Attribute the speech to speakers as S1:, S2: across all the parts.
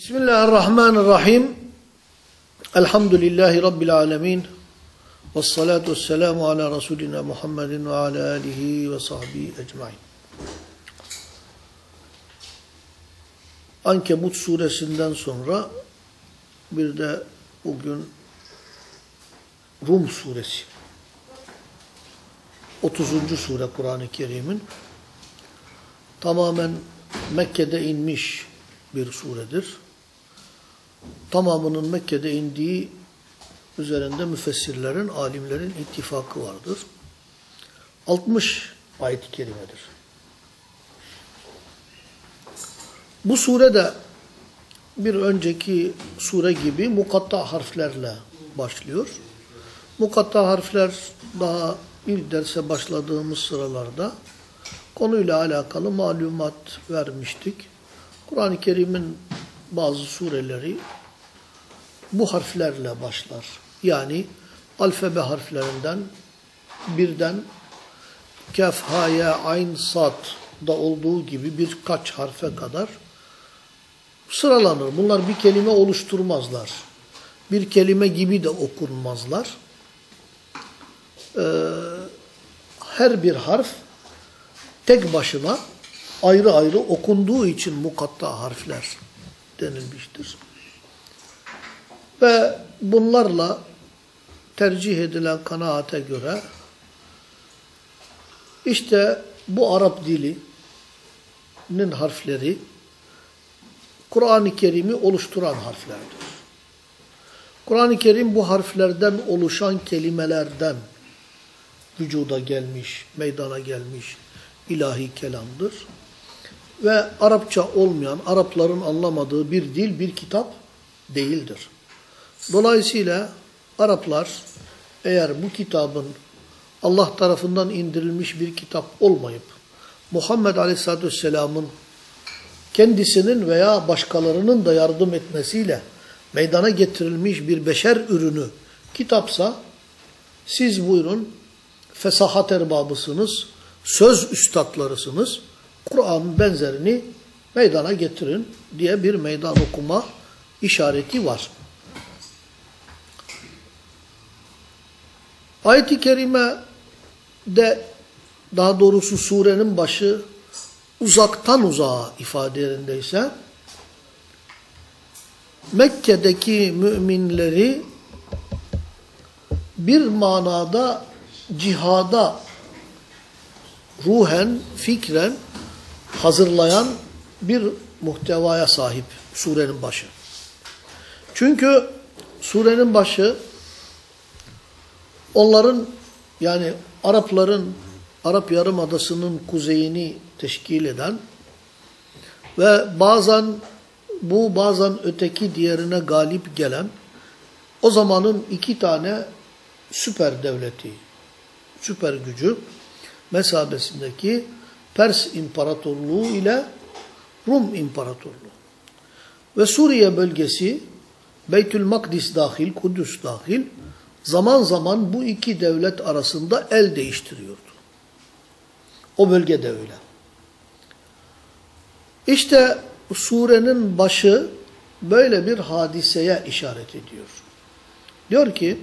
S1: Bismillahirrahmanirrahim. Elhamdülillahi Rabbil alemin. Vessalatu vesselamu ala Resulina Muhammedin ve ala alihi ve sahbihi ecmain. Ankebut suresinden sonra bir de bugün Rum suresi. 30. sure Kur'an-ı Kerim'in tamamen Mekke'de inmiş bir suredir. Tamamının Mekke'de indiği üzerinde müfessirlerin, alimlerin ittifakı vardır. 60 ayet-i kerimedir. Bu sure de bir önceki sure gibi mukatta harflerle başlıyor. Mukatta harfler daha ilk derse başladığımız sıralarda konuyla alakalı malumat vermiştik. Kur'an-ı Kerim'in bazı sureleri bu harflerle başlar. Yani alfabe harflerinden birden kef, ha, ya, ayn, sad da olduğu gibi birkaç harfe kadar sıralanır. Bunlar bir kelime oluşturmazlar. Bir kelime gibi de okunmazlar. Ee, her bir harf tek başına ayrı ayrı okunduğu için mukatta harfler denilmiştir. Ve bunlarla tercih edilen kanaate göre işte bu Arap dilinin harfleri Kur'an-ı Kerim'i oluşturan harflerdir. Kur'an-ı Kerim bu harflerden oluşan kelimelerden vücuda gelmiş, meydana gelmiş ilahi kelamdır. Ve Arapça olmayan, Arapların anlamadığı bir dil, bir kitap değildir. Dolayısıyla Araplar eğer bu kitabın Allah tarafından indirilmiş bir kitap olmayıp Muhammed Aleyhisselatü Vesselam'ın kendisinin veya başkalarının da yardım etmesiyle meydana getirilmiş bir beşer ürünü kitapsa siz buyurun fesahat erbabısınız, söz üstadlarısınız, Kur'an'ın benzerini meydana getirin diye bir meydan okuma işareti var. Ayet-i Kerime de daha doğrusu surenin başı uzaktan uzağa ifade yerindeyse Mekke'deki müminleri bir manada cihada ruhen, fikren hazırlayan bir muhtevaya sahip surenin başı. Çünkü surenin başı onların yani Arapların Arap Yarımadası'nın kuzeyini teşkil eden ve bazen bu bazen öteki diğerine galip gelen o zamanın iki tane süper devleti, süper gücü mesabesindeki Pers İmparatorluğu ile Rum İmparatorluğu. Ve Suriye bölgesi Beytül Makdis dahil, Kudüs dahil zaman zaman bu iki devlet arasında el değiştiriyordu. O bölgede öyle. İşte surenin başı böyle bir hadiseye işaret ediyor. Diyor ki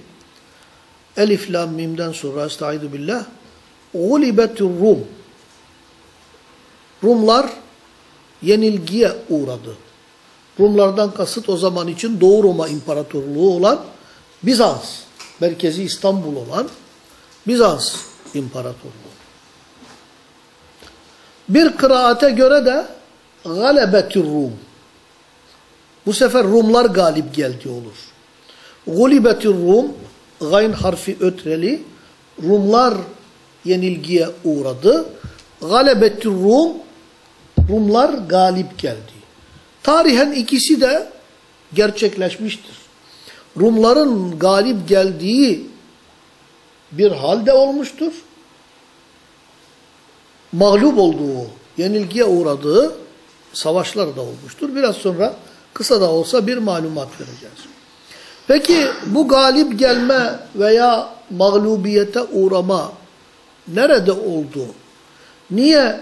S1: Elif lam mimden sonra estaizu billah Gulibetur Rum Rumlar yenilgiye uğradı. Rumlardan kasıt o zaman için Doğu Roma İmparatorluğu olan Bizans, merkezi İstanbul olan Bizans İmparatorluğu. Bir kıraate göre de galebetür Rum. Bu sefer Rumlar galip geldi olur. Gulibetür Rum, gayn harfi ötreli, Rumlar yenilgiye uğradı. Galebetür Rum, Rumlar galip geldi. Tarihen ikisi de gerçekleşmiştir. Rumların galip geldiği bir halde olmuştur. Mağlup olduğu, yenilgiye uğradığı savaşlar da olmuştur. Biraz sonra kısa da olsa bir malumat vereceğiz. Peki bu galip gelme veya mağlubiyete uğrama nerede oldu? Niye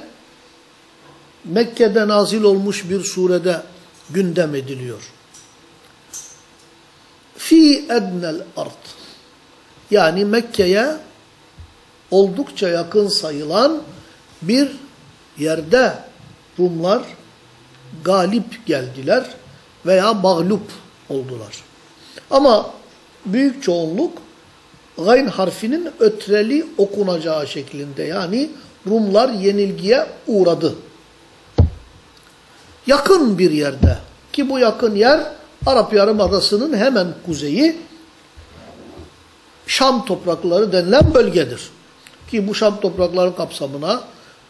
S1: Mekke'de nazil olmuş bir surede gündem ediliyor. Fi ednel art. Yani Mekke'ye oldukça yakın sayılan bir yerde Rumlar galip geldiler veya mağlup oldular. Ama büyük çoğunluk gayn harfinin ötreli okunacağı şeklinde yani Rumlar yenilgiye uğradı. Yakın bir yerde ki bu yakın yer Arap Yarımadası'nın hemen kuzeyi Şam toprakları denilen bölgedir. Ki bu Şam toprakları kapsamına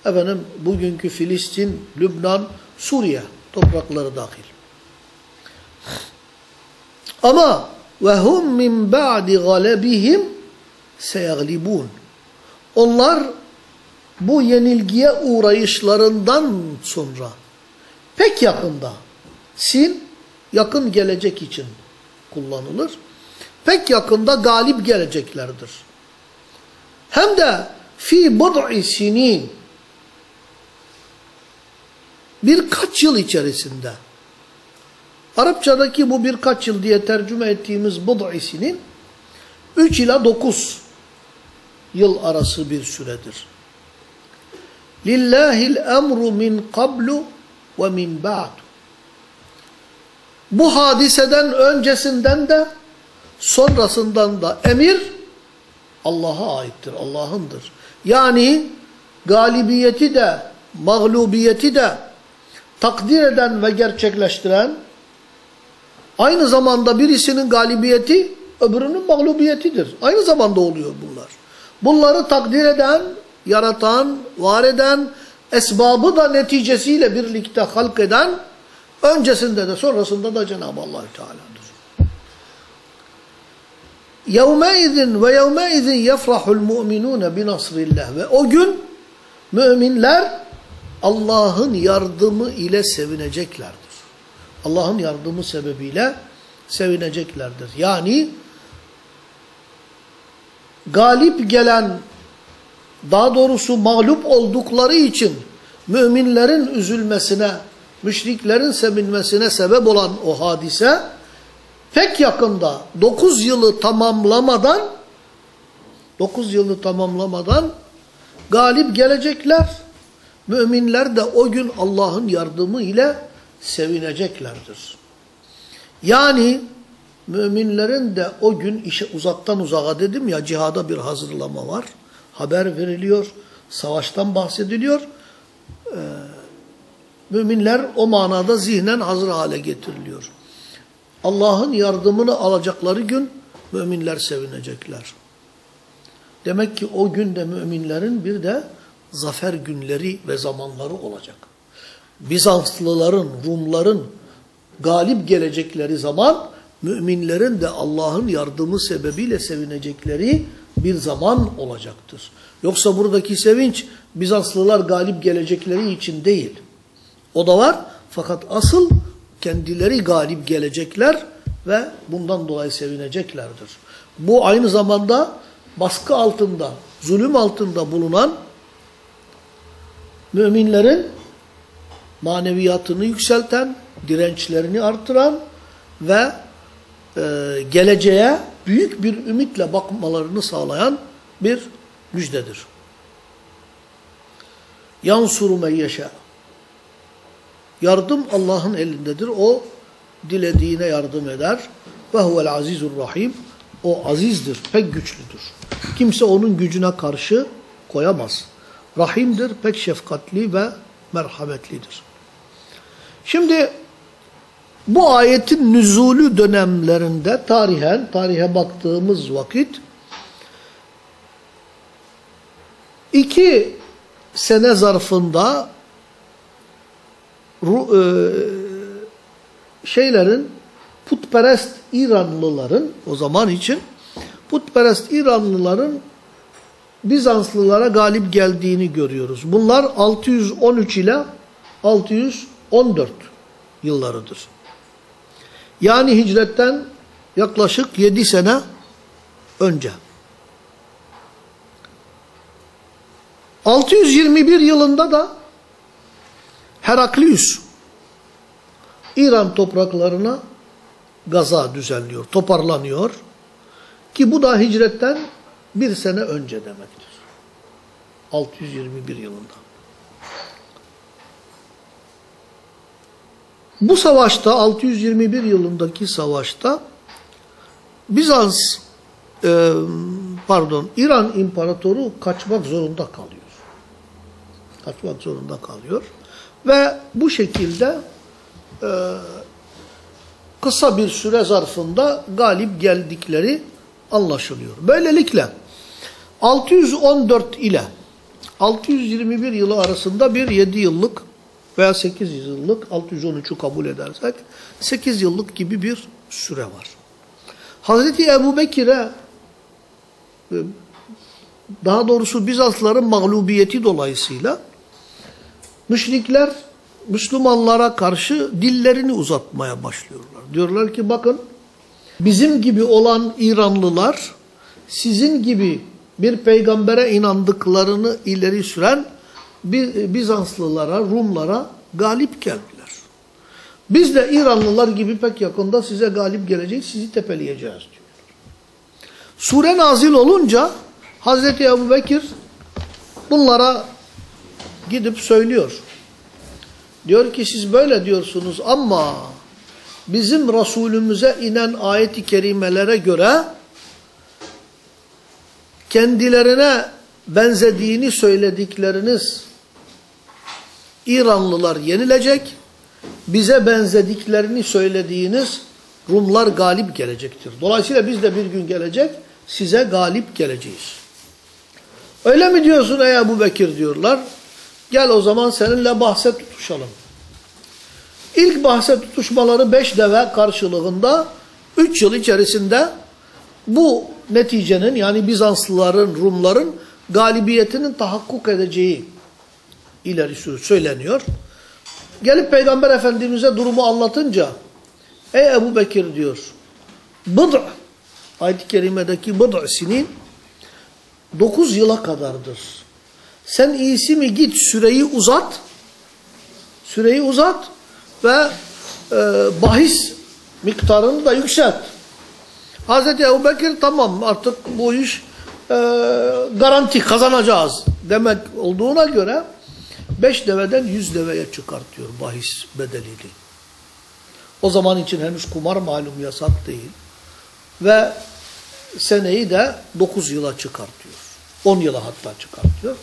S1: efendim bugünkü Filistin, Lübnan, Suriye toprakları dahil. Ama ve hum min ba'di galebihim seyaglibun. Onlar bu yenilgiye uğrayışlarından sonra pek yakında sin yakın gelecek için kullanılır. Pek yakında galip geleceklerdir. Hem de fi bud'i sinin birkaç yıl içerisinde Arapçadaki bu birkaç yıl diye tercüme ettiğimiz bud'i sinin 3 ila 9 yıl arası bir süredir. Lillahil emru min qablu ve min ba'du. Bu hadiseden öncesinden de sonrasından da emir Allah'a aittir, Allah'ındır. Yani galibiyeti de, mağlubiyeti de takdir eden ve gerçekleştiren, aynı zamanda birisinin galibiyeti öbürünün mağlubiyetidir. Aynı zamanda oluyor bunlar. Bunları takdir eden, yaratan, var eden, esbabı da neticesiyle birlikte halk eden öncesinde de sonrasında da Cenab-ı Allahü Teala'dır. Yevme ve yevme izin yefrahul mu'minune bi ve o gün müminler Allah'ın yardımı ile sevineceklerdir. Allah'ın yardımı sebebiyle sevineceklerdir. Yani galip gelen daha doğrusu mağlup oldukları için müminlerin üzülmesine, müşriklerin sevinmesine sebep olan o hadise pek yakında 9 yılı tamamlamadan 9 yılı tamamlamadan galip gelecekler. Müminler de o gün Allah'ın yardımı ile sevineceklerdir. Yani müminlerin de o gün işe uzaktan uzağa dedim ya cihada bir hazırlama var. Haber veriliyor, savaştan bahsediliyor. Ee, müminler o manada zihnen hazır hale getiriliyor. Allah'ın yardımını alacakları gün müminler sevinecekler. Demek ki o günde müminlerin bir de zafer günleri ve zamanları olacak. Bizanslıların, Rumların galip gelecekleri zaman müminlerin de Allah'ın yardımı sebebiyle sevinecekleri bir zaman olacaktır. Yoksa buradaki sevinç Bizanslılar galip gelecekleri için değil. O da var fakat asıl kendileri galip gelecekler ve bundan dolayı sevineceklerdir. Bu aynı zamanda baskı altında, zulüm altında bulunan müminlerin maneviyatını yükselten, dirençlerini artıran ve e, geleceğe büyük bir ümitle bakmalarını sağlayan bir müjdedir. Yansuru men. Yardım Allah'ın elindedir. O dilediğine yardım eder. Ve huvel azizur rahim. O azizdir, pek güçlüdür. Kimse onun gücüne karşı koyamaz. Rahimdir, pek şefkatli ve merhametlidir. Şimdi bu ayetin nüzulü dönemlerinde tarihen, tarihe baktığımız vakit iki sene zarfında e, şeylerin putperest İranlıların o zaman için putperest İranlıların Bizanslılara galip geldiğini görüyoruz. Bunlar 613 ile 614 yıllarıdır. Yani hicretten yaklaşık 7 sene önce. 621 yılında da Heraklius İran topraklarına gaza düzenliyor, toparlanıyor. Ki bu da hicretten bir sene önce demektir. 621 yılında. Bu savaşta 621 yılındaki savaşta Bizans e, pardon İran imparatoru kaçmak zorunda kalıyor. Kaçmak zorunda kalıyor. Ve bu şekilde e, kısa bir süre zarfında galip geldikleri anlaşılıyor. Böylelikle 614 ile 621 yılı arasında bir 7 yıllık veya 8 yıllık 613'ü kabul edersek 8 yıllık gibi bir süre var. Hazreti Ebu Bekir'e daha doğrusu Bizansların mağlubiyeti dolayısıyla müşrikler Müslümanlara karşı dillerini uzatmaya başlıyorlar. Diyorlar ki bakın bizim gibi olan İranlılar sizin gibi bir peygambere inandıklarını ileri süren Bizanslılara, Rumlara galip geldiler. Biz de İranlılar gibi pek yakında size galip geleceğiz, sizi tepeleyeceğiz diyor. Sure nazil olunca Hazreti Ebu Bekir bunlara gidip söylüyor. Diyor ki siz böyle diyorsunuz ama bizim Resulümüze inen ayet-i kerimelere göre kendilerine benzediğini söyledikleriniz İranlılar yenilecek, bize benzediklerini söylediğiniz Rumlar galip gelecektir. Dolayısıyla biz de bir gün gelecek, size galip geleceğiz. Öyle mi diyorsun ey Ebu Bekir diyorlar. Gel o zaman seninle bahse tutuşalım. İlk bahse tutuşmaları beş deve karşılığında üç yıl içerisinde bu neticenin yani Bizanslıların, Rumların galibiyetinin tahakkuk edeceği ileri söyleniyor. Gelip Peygamber Efendimiz'e durumu anlatınca ey Ebu Bekir diyor bıd' ayet-i kerimedeki bıd' sinin 9 yıla kadardır. Sen iyisi mi git süreyi uzat süreyi uzat ve e, bahis miktarını da yükselt. Hazreti Ebu Bekir tamam artık bu iş e, garanti kazanacağız demek olduğuna göre beş deveden yüz deveye çıkartıyor bahis bedelini. O zaman için henüz kumar malum yasak değil. Ve seneyi de dokuz yıla çıkartıyor. On yıla hatta çıkartıyor.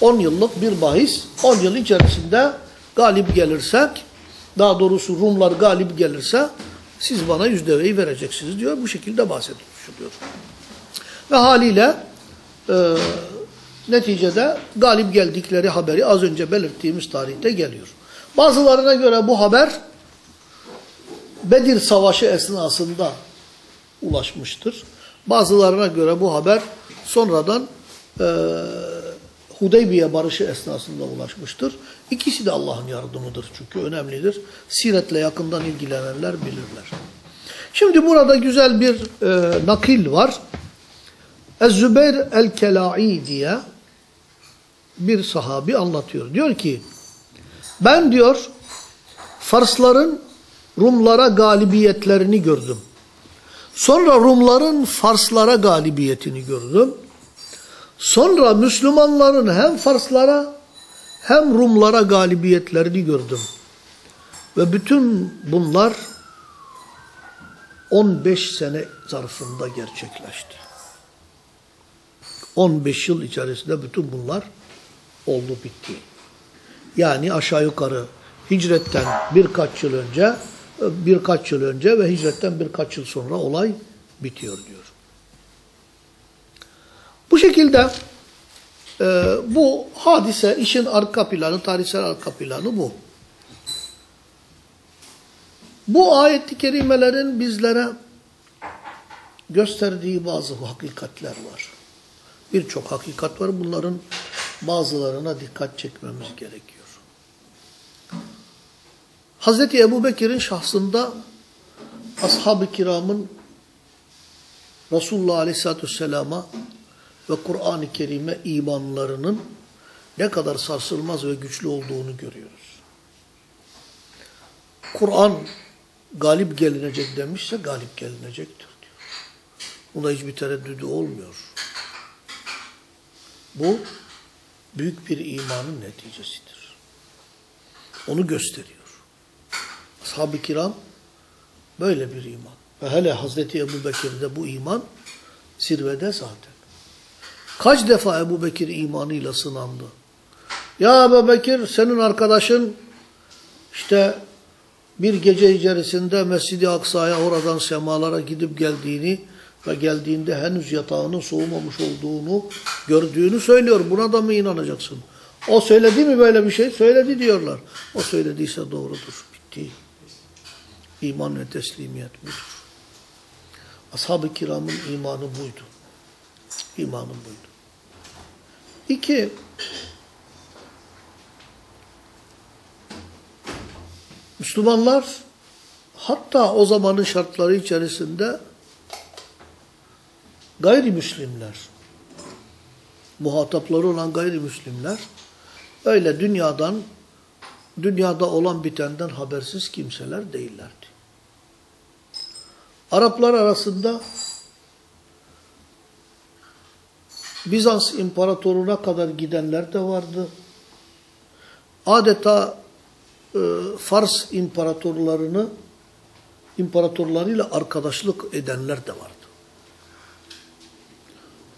S1: On yıllık bir bahis, on yıl içerisinde galip gelirsek, daha doğrusu Rumlar galip gelirse siz bana yüz deveyi vereceksiniz diyor. Bu şekilde bahsediliyor. Ve haliyle e, neticede galip geldikleri haberi az önce belirttiğimiz tarihte geliyor. Bazılarına göre bu haber Bedir Savaşı esnasında ulaşmıştır. Bazılarına göre bu haber sonradan e, Hudeybiye barışı esnasında ulaşmıştır. İkisi de Allah'ın yardımıdır çünkü önemlidir. Siretle yakından ilgilenenler bilirler. Şimdi burada güzel bir e, nakil var. Ez-Zübeyir el-Kela'i diye bir sahabi anlatıyor. Diyor ki ben diyor Farsların Rumlara galibiyetlerini gördüm. Sonra Rumların Farslara galibiyetini gördüm. Sonra Müslümanların hem Farslara hem Rumlara galibiyetlerini gördüm. Ve bütün bunlar 15 sene zarfında gerçekleşti. 15 yıl içerisinde bütün bunlar oldu bitti. Yani aşağı yukarı hicretten birkaç yıl önce, birkaç yıl önce ve hicretten birkaç yıl sonra olay bitiyor diyor. Bu şekilde e, bu hadise, işin arka planı, tarihsel arka planı bu. Bu ayet-i kerimelerin bizlere gösterdiği bazı hakikatler var. Birçok hakikat var. Bunların bazılarına dikkat çekmemiz gerekiyor. Hazreti Ebu Bekir'in şahsında ashab-ı kiramın Resulullah Aleyhisselatü Vesselam'a ve Kur'an-ı Kerim'e imanlarının ne kadar sarsılmaz ve güçlü olduğunu görüyoruz. Kur'an galip gelinecek demişse galip gelinecektir diyor. Buna hiçbir tereddüdü olmuyor. Bu büyük bir imanın neticesidir. Onu gösteriyor. Ashab-ı kiram böyle bir iman. Ve hele Hazreti Ebu Bekir'de bu iman zirvede zaten. Kaç defa Ebu Bekir imanıyla sınandı? Ya Ebu Bekir senin arkadaşın işte bir gece içerisinde Mescid-i Aksa'ya oradan semalara gidip geldiğini ve geldiğinde henüz yatağının soğumamış olduğunu gördüğünü söylüyor. Buna da mı inanacaksın? O söyledi mi böyle bir şey? Söyledi diyorlar. O söylediyse doğrudur. Bitti. İman ve teslimiyet budur. Ashab-ı kiramın imanı buydu. İmanı buydu. İki, Müslümanlar hatta o zamanın şartları içerisinde gayrimüslimler, muhatapları olan gayrimüslimler öyle dünyadan, dünyada olan bitenden habersiz kimseler değillerdi. Araplar arasında Bizans imparatoruna kadar gidenler de vardı. Adeta e, Fars imparatorlarını imparatorlarıyla arkadaşlık edenler de vardı.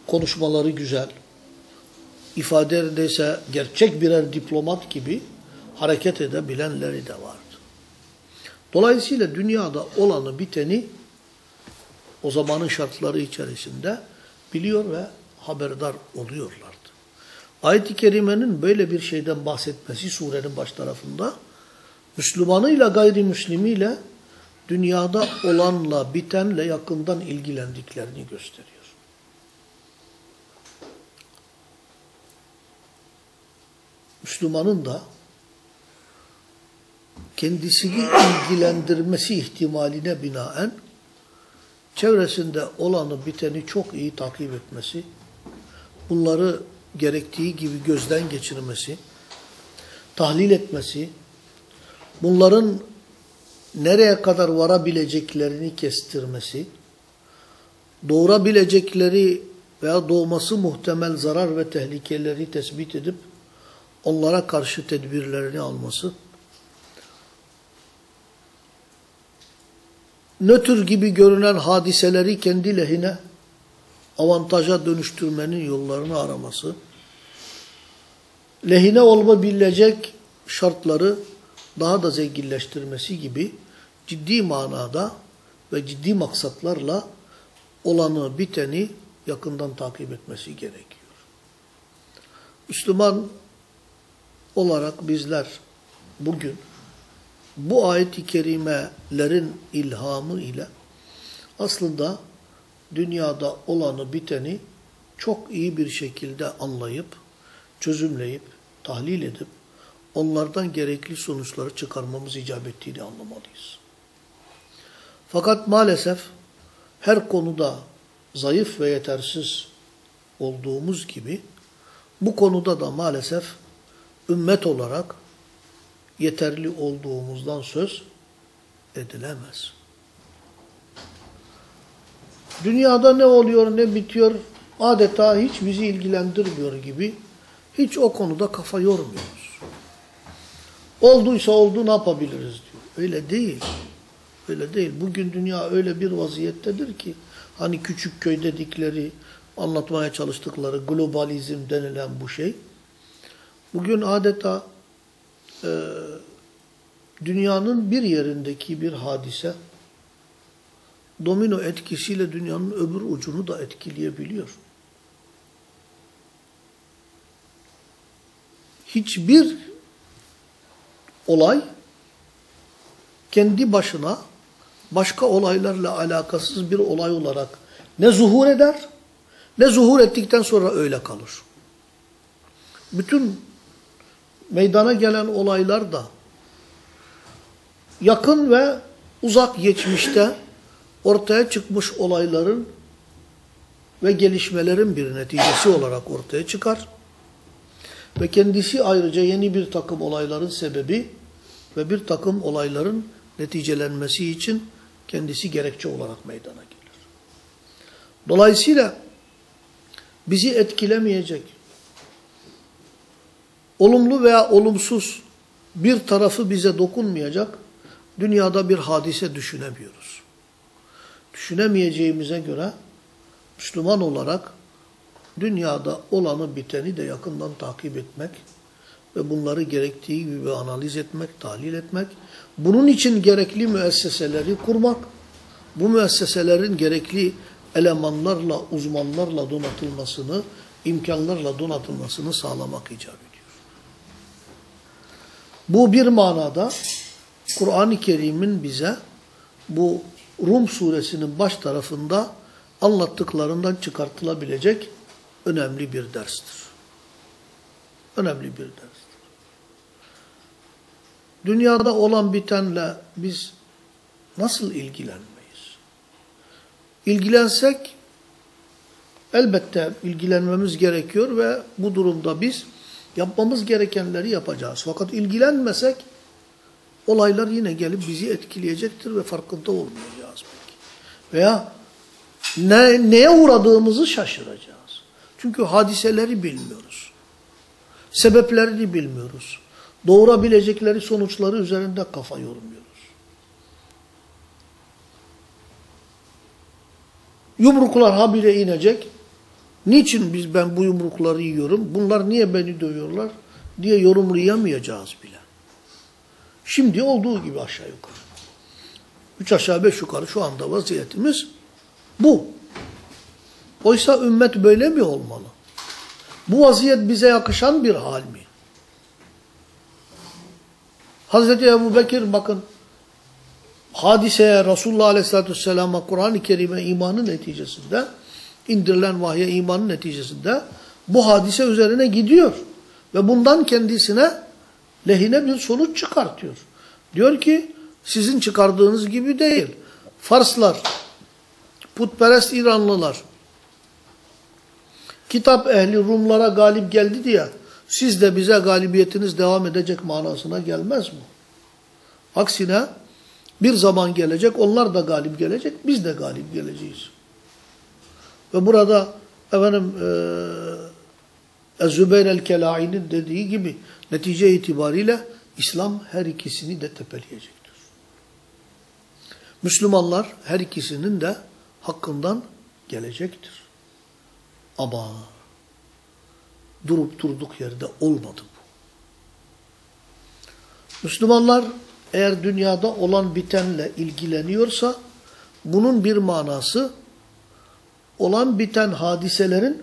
S1: Konuşmaları güzel. ifade edilse gerçek birer diplomat gibi hareket edebilenleri de vardı. Dolayısıyla dünyada olanı biteni o zamanın şartları içerisinde biliyor ve haberdar oluyorlardı. Ayet-i Kerime'nin böyle bir şeyden bahsetmesi surenin baş tarafında Müslümanıyla gayrimüslimiyle dünyada olanla bitenle yakından ilgilendiklerini gösteriyor. Müslümanın da kendisini ilgilendirmesi ihtimaline binaen çevresinde olanı biteni çok iyi takip etmesi, bunları gerektiği gibi gözden geçirmesi, tahlil etmesi, bunların nereye kadar varabileceklerini kestirmesi, doğurabilecekleri veya doğması muhtemel zarar ve tehlikeleri tespit edip onlara karşı tedbirlerini alması, nötr gibi görünen hadiseleri kendi lehine avantaja dönüştürmenin yollarını araması, lehine olabilecek şartları daha da zenginleştirmesi gibi ciddi manada ve ciddi maksatlarla olanı biteni yakından takip etmesi gerekiyor. Müslüman olarak bizler bugün bu ayet-i kerimelerin ilhamı ile aslında dünyada olanı biteni çok iyi bir şekilde anlayıp, çözümleyip, tahlil edip, onlardan gerekli sonuçları çıkarmamız icap ettiğini anlamalıyız. Fakat maalesef her konuda zayıf ve yetersiz olduğumuz gibi bu konuda da maalesef ümmet olarak yeterli olduğumuzdan söz edilemez. Dünyada ne oluyor ne bitiyor adeta hiç bizi ilgilendirmiyor gibi hiç o konuda kafa yormuyoruz. Olduysa oldu ne yapabiliriz diyor. Öyle değil. Öyle değil. Bugün dünya öyle bir vaziyettedir ki hani küçük köy dedikleri anlatmaya çalıştıkları globalizm denilen bu şey bugün adeta e, dünyanın bir yerindeki bir hadise domino etkisiyle dünyanın öbür ucunu da etkileyebiliyor. Hiçbir olay kendi başına başka olaylarla alakasız bir olay olarak ne zuhur eder ne zuhur ettikten sonra öyle kalır. Bütün meydana gelen olaylar da yakın ve uzak geçmişte ortaya çıkmış olayların ve gelişmelerin bir neticesi olarak ortaya çıkar. Ve kendisi ayrıca yeni bir takım olayların sebebi ve bir takım olayların neticelenmesi için kendisi gerekçe olarak meydana gelir. Dolayısıyla bizi etkilemeyecek, olumlu veya olumsuz bir tarafı bize dokunmayacak dünyada bir hadise düşünemiyoruz. Düşünemeyeceğimize göre Müslüman olarak dünyada olanı biteni de yakından takip etmek ve bunları gerektiği gibi analiz etmek, tahlil etmek, bunun için gerekli müesseseleri kurmak, bu müesseselerin gerekli elemanlarla, uzmanlarla donatılmasını, imkanlarla donatılmasını sağlamak icap. Bu bir manada Kur'an-ı Kerim'in bize bu Rum suresinin baş tarafında anlattıklarından çıkartılabilecek önemli bir derstir. Önemli bir derstir. Dünyada olan bitenle biz nasıl ilgilenmeyiz? İlgilensek elbette ilgilenmemiz gerekiyor ve bu durumda biz yapmamız gerekenleri yapacağız. Fakat ilgilenmesek olaylar yine gelip bizi etkileyecektir ve farkında olmayacağız belki. Veya ne, neye uğradığımızı şaşıracağız. Çünkü hadiseleri bilmiyoruz. Sebeplerini bilmiyoruz. Doğurabilecekleri sonuçları üzerinde kafa yormuyoruz. Yumruklar habire inecek. Niçin biz ben bu yumrukları yiyorum? Bunlar niye beni dövüyorlar? diye yorumlayamayacağız bile. Şimdi olduğu gibi aşağı yukarı. Üç aşağı beş yukarı şu anda vaziyetimiz bu. Oysa ümmet böyle mi olmalı? Bu vaziyet bize yakışan bir hal mi? Hazreti Ebu Bekir bakın hadiseye Resulullah Aleyhisselatü Vesselam'a Kur'an-ı Kerim'e imanın neticesinde indirilen vahye imanın neticesinde bu hadise üzerine gidiyor. Ve bundan kendisine lehine bir sonuç çıkartıyor. Diyor ki sizin çıkardığınız gibi değil. Farslar, putperest İranlılar, kitap ehli Rumlara galip geldi diye siz de bize galibiyetiniz devam edecek manasına gelmez mi? Aksine bir zaman gelecek, onlar da galip gelecek, biz de galip geleceğiz. Ve burada efendim e, Zübeyir el-Kelai'nin dediği gibi netice itibariyle İslam her ikisini de tepeleyecektir. Müslümanlar her ikisinin de hakkından gelecektir. Ama durup durduk yerde olmadı bu. Müslümanlar eğer dünyada olan bitenle ilgileniyorsa bunun bir manası olan biten hadiselerin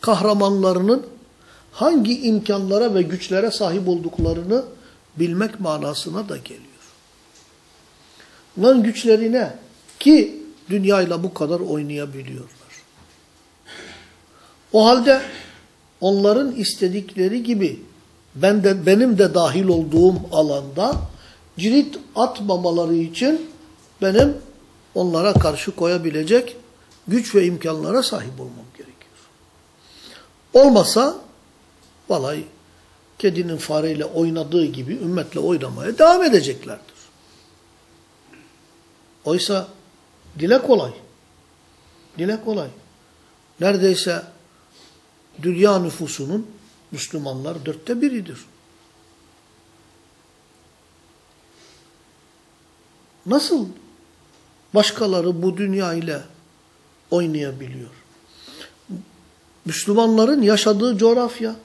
S1: kahramanlarının hangi imkanlara ve güçlere sahip olduklarını bilmek manasına da geliyor. Bunların güçlerine ki dünyayla bu kadar oynayabiliyorlar. O halde onların istedikleri gibi ben de, benim de dahil olduğum alanda cirit atmamaları için benim onlara karşı koyabilecek güç ve imkanlara sahip olmam gerekiyor. Olmasa vallahi kedinin fareyle oynadığı gibi ümmetle oynamaya devam edeceklerdir. Oysa dile kolay. Dile kolay. Neredeyse dünya nüfusunun Müslümanlar dörtte biridir. Nasıl başkaları bu dünya ile oynayabiliyor? Müslümanların yaşadığı coğrafya,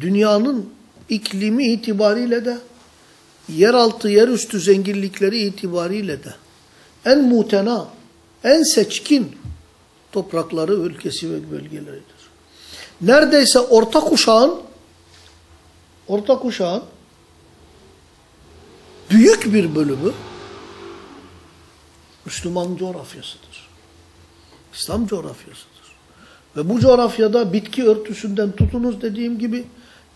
S1: dünyanın iklimi itibariyle de, yeraltı, yerüstü zenginlikleri itibariyle de, en mutena, en seçkin toprakları, ülkesi ve bölgeleridir. Neredeyse orta kuşağın, orta kuşağın büyük bir bölümü Müslüman coğrafyasıdır. İslam coğrafyasıdır. Ve bu coğrafyada bitki örtüsünden tutunuz dediğim gibi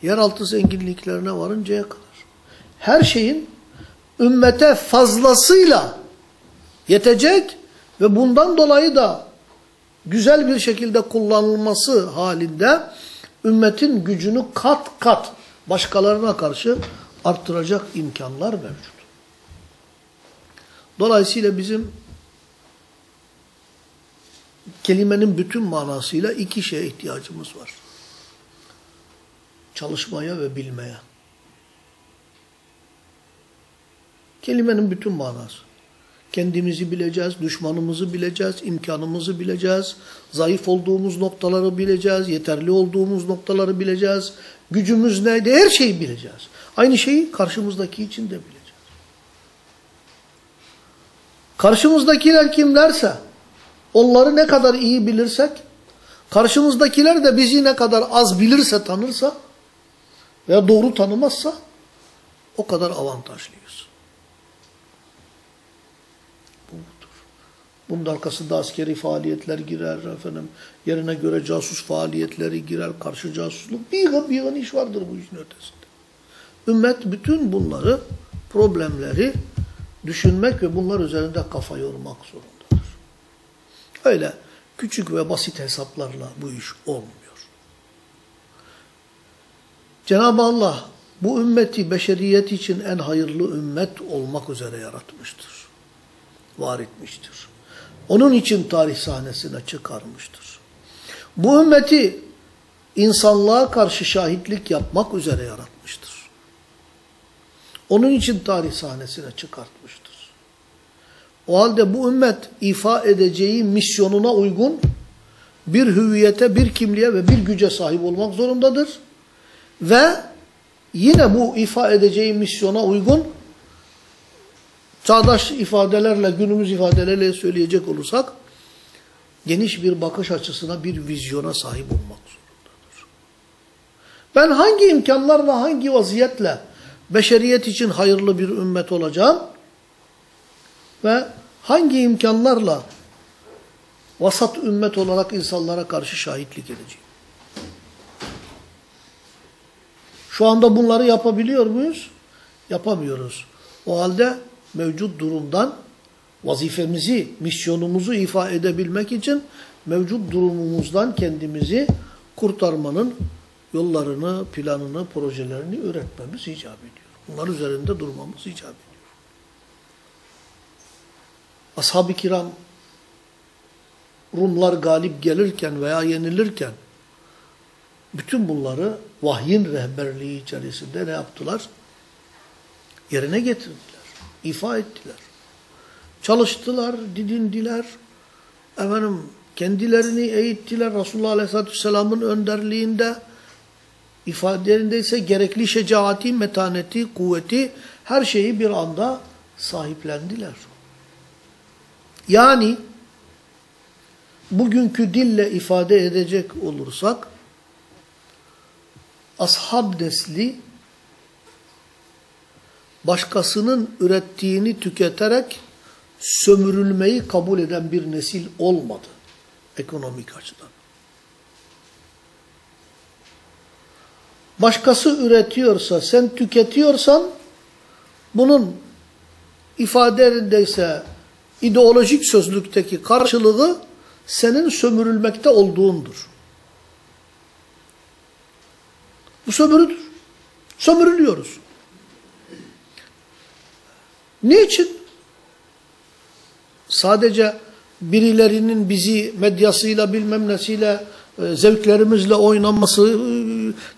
S1: yeraltı zenginliklerine varıncaya kadar. Her şeyin ümmete fazlasıyla yetecek ve bundan dolayı da güzel bir şekilde kullanılması halinde ümmetin gücünü kat kat başkalarına karşı arttıracak imkanlar mevcut. Dolayısıyla bizim kelimenin bütün manasıyla iki şeye ihtiyacımız var. Çalışmaya ve bilmeye. Kelimenin bütün manası. Kendimizi bileceğiz, düşmanımızı bileceğiz, imkanımızı bileceğiz, zayıf olduğumuz noktaları bileceğiz, yeterli olduğumuz noktaları bileceğiz, gücümüz neydi, her şeyi bileceğiz. Aynı şeyi karşımızdaki için de bileceğiz. Karşımızdakiler kimlerse, onları ne kadar iyi bilirsek, karşımızdakiler de bizi ne kadar az bilirse, tanırsa veya doğru tanımazsa, o kadar avantajlıyız. Bunun arkasında askeri faaliyetler girer efendim. Yerine göre casus faaliyetleri girer. Karşı casusluk. Bir yığın bir yığın iş vardır bu işin ötesinde. Ümmet bütün bunları, problemleri düşünmek ve bunlar üzerinde kafa yormak zorundadır. Öyle küçük ve basit hesaplarla bu iş olmuyor. Cenab-ı Allah bu ümmeti beşeriyet için en hayırlı ümmet olmak üzere yaratmıştır. Var etmiştir. Onun için tarih sahnesine çıkarmıştır. Bu ümmeti insanlığa karşı şahitlik yapmak üzere yaratmıştır. Onun için tarih sahnesine çıkartmıştır. O halde bu ümmet ifa edeceği misyonuna uygun bir hüviyete, bir kimliğe ve bir güce sahip olmak zorundadır. Ve yine bu ifa edeceği misyona uygun çağdaş ifadelerle, günümüz ifadelerle söyleyecek olursak, geniş bir bakış açısına, bir vizyona sahip olmak zorundadır. Ben hangi imkanlarla, hangi vaziyetle beşeriyet için hayırlı bir ümmet olacağım ve hangi imkanlarla vasat ümmet olarak insanlara karşı şahitlik edeceğim? Şu anda bunları yapabiliyor muyuz? Yapamıyoruz. O halde mevcut durumdan vazifemizi, misyonumuzu ifa edebilmek için mevcut durumumuzdan kendimizi kurtarmanın yollarını, planını, projelerini üretmemiz icap ediyor. Bunlar üzerinde durmamız icap ediyor. Ashab-ı kiram Rumlar galip gelirken veya yenilirken bütün bunları vahyin rehberliği içerisinde ne yaptılar? Yerine getirdiler ifa ettiler. Çalıştılar, didindiler. Efendim, kendilerini eğittiler. Resulullah Aleyhisselatü Vesselam'ın önderliğinde ifadelerinde ise gerekli şecaati, metaneti, kuvveti her şeyi bir anda sahiplendiler. Yani bugünkü dille ifade edecek olursak ashab nesli başkasının ürettiğini tüketerek sömürülmeyi kabul eden bir nesil olmadı ekonomik açıdan. Başkası üretiyorsa, sen tüketiyorsan bunun ifadeindeyse ideolojik sözlükteki karşılığı senin sömürülmekte olduğundur. Bu sömürüdür. Sömürülüyoruz. Niçin? Sadece birilerinin bizi medyasıyla bilmem nesiyle e, zevklerimizle oynanması, e,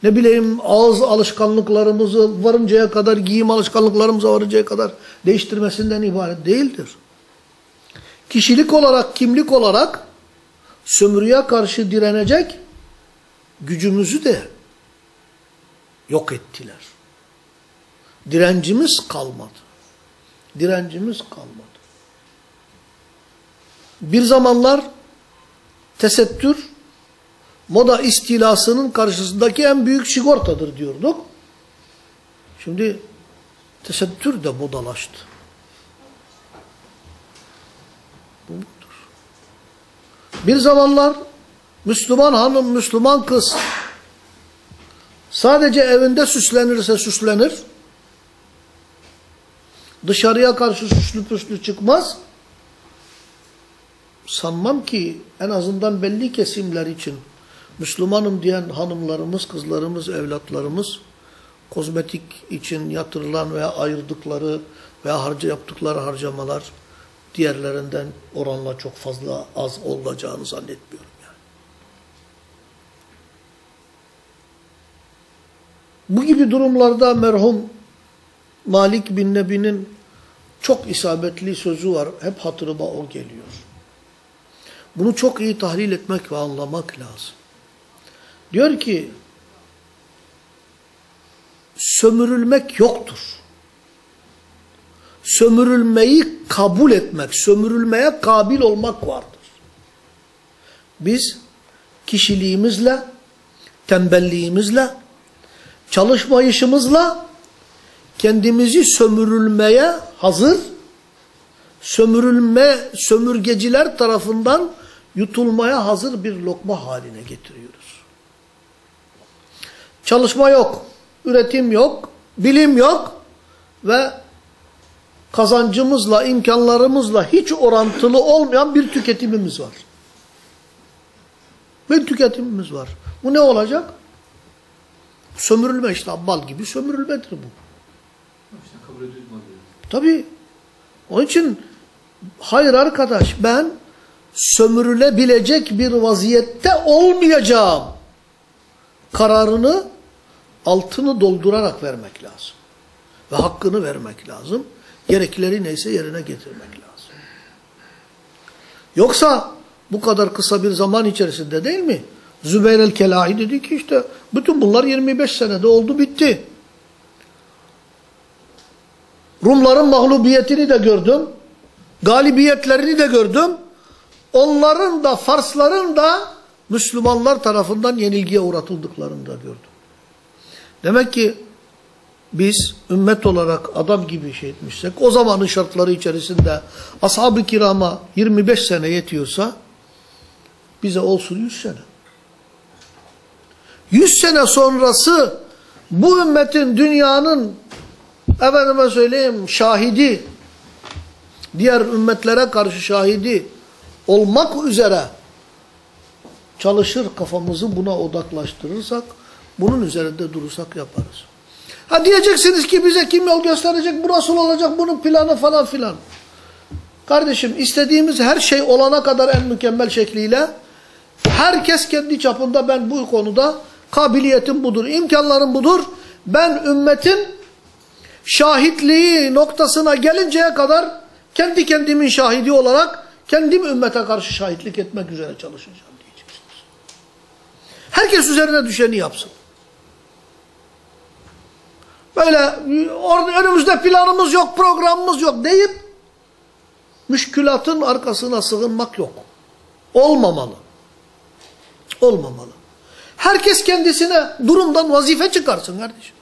S1: ne bileyim ağız alışkanlıklarımızı varıncaya kadar, giyim alışkanlıklarımıza varıncaya kadar değiştirmesinden ibaret değildir. Kişilik olarak, kimlik olarak sömürüye karşı direnecek gücümüzü de yok ettiler. Direncimiz kalmadı direncimiz kalmadı. Bir zamanlar tesettür moda istilasının karşısındaki en büyük sigortadır diyorduk. Şimdi tesettür de modalaştı. Bu budur. Bir zamanlar Müslüman hanım, Müslüman kız sadece evinde süslenirse süslenir dışarıya karşı süslü püslü çıkmaz. Sanmam ki en azından belli kesimler için Müslümanım diyen hanımlarımız, kızlarımız, evlatlarımız kozmetik için yatırılan veya ayırdıkları veya harca yaptıkları harcamalar diğerlerinden oranla çok fazla az olacağını zannetmiyorum. Yani. Bu gibi durumlarda merhum Malik bin Nebi'nin çok isabetli sözü var. Hep hatırıma o geliyor. Bunu çok iyi tahlil etmek ve anlamak lazım. Diyor ki, sömürülmek yoktur. Sömürülmeyi kabul etmek, sömürülmeye kabil olmak vardır. Biz kişiliğimizle, tembelliğimizle, çalışmayışımızla kendimizi sömürülmeye hazır, sömürülme, sömürgeciler tarafından yutulmaya hazır bir lokma haline getiriyoruz. Çalışma yok, üretim yok, bilim yok ve kazancımızla, imkanlarımızla hiç orantılı olmayan bir tüketimimiz var. Bir tüketimimiz var. Bu ne olacak? Sömürülme işte bal gibi sömürülmedir bu.
S2: İşte kabul.
S1: Tabii. Onun için hayır arkadaş ben sömürülebilecek bir vaziyette olmayacağım kararını altını doldurarak vermek lazım. Ve hakkını vermek lazım. Gerekleri neyse yerine getirmek lazım. Yoksa bu kadar kısa bir zaman içerisinde değil mi? Zübeyir el-Kelahi dedi ki işte bütün bunlar 25 senede oldu bitti. Rumların mağlubiyetini de gördüm. Galibiyetlerini de gördüm. Onların da Farsların da Müslümanlar tarafından yenilgiye uğratıldıklarını da gördüm. Demek ki biz ümmet olarak adam gibi şey etmişsek o zamanın şartları içerisinde ashab-ı kirama 25 sene yetiyorsa bize olsun 100 sene. 100 sene sonrası bu ümmetin dünyanın efendime söyleyeyim şahidi diğer ümmetlere karşı şahidi olmak üzere çalışır kafamızı buna odaklaştırırsak bunun üzerinde durursak yaparız. Ha diyeceksiniz ki bize kim yol gösterecek, bu nasıl olacak, bunun planı falan filan. Kardeşim istediğimiz her şey olana kadar en mükemmel şekliyle herkes kendi çapında ben bu konuda kabiliyetim budur, imkanlarım budur. Ben ümmetin şahitliği noktasına gelinceye kadar kendi kendimin şahidi olarak kendim ümmete karşı şahitlik etmek üzere çalışacağım diyeceksiniz. Herkes üzerine düşeni yapsın. Böyle önümüzde planımız yok, programımız yok deyip müşkülatın arkasına sığınmak yok. Olmamalı. Olmamalı. Herkes kendisine durumdan vazife çıkarsın kardeşim.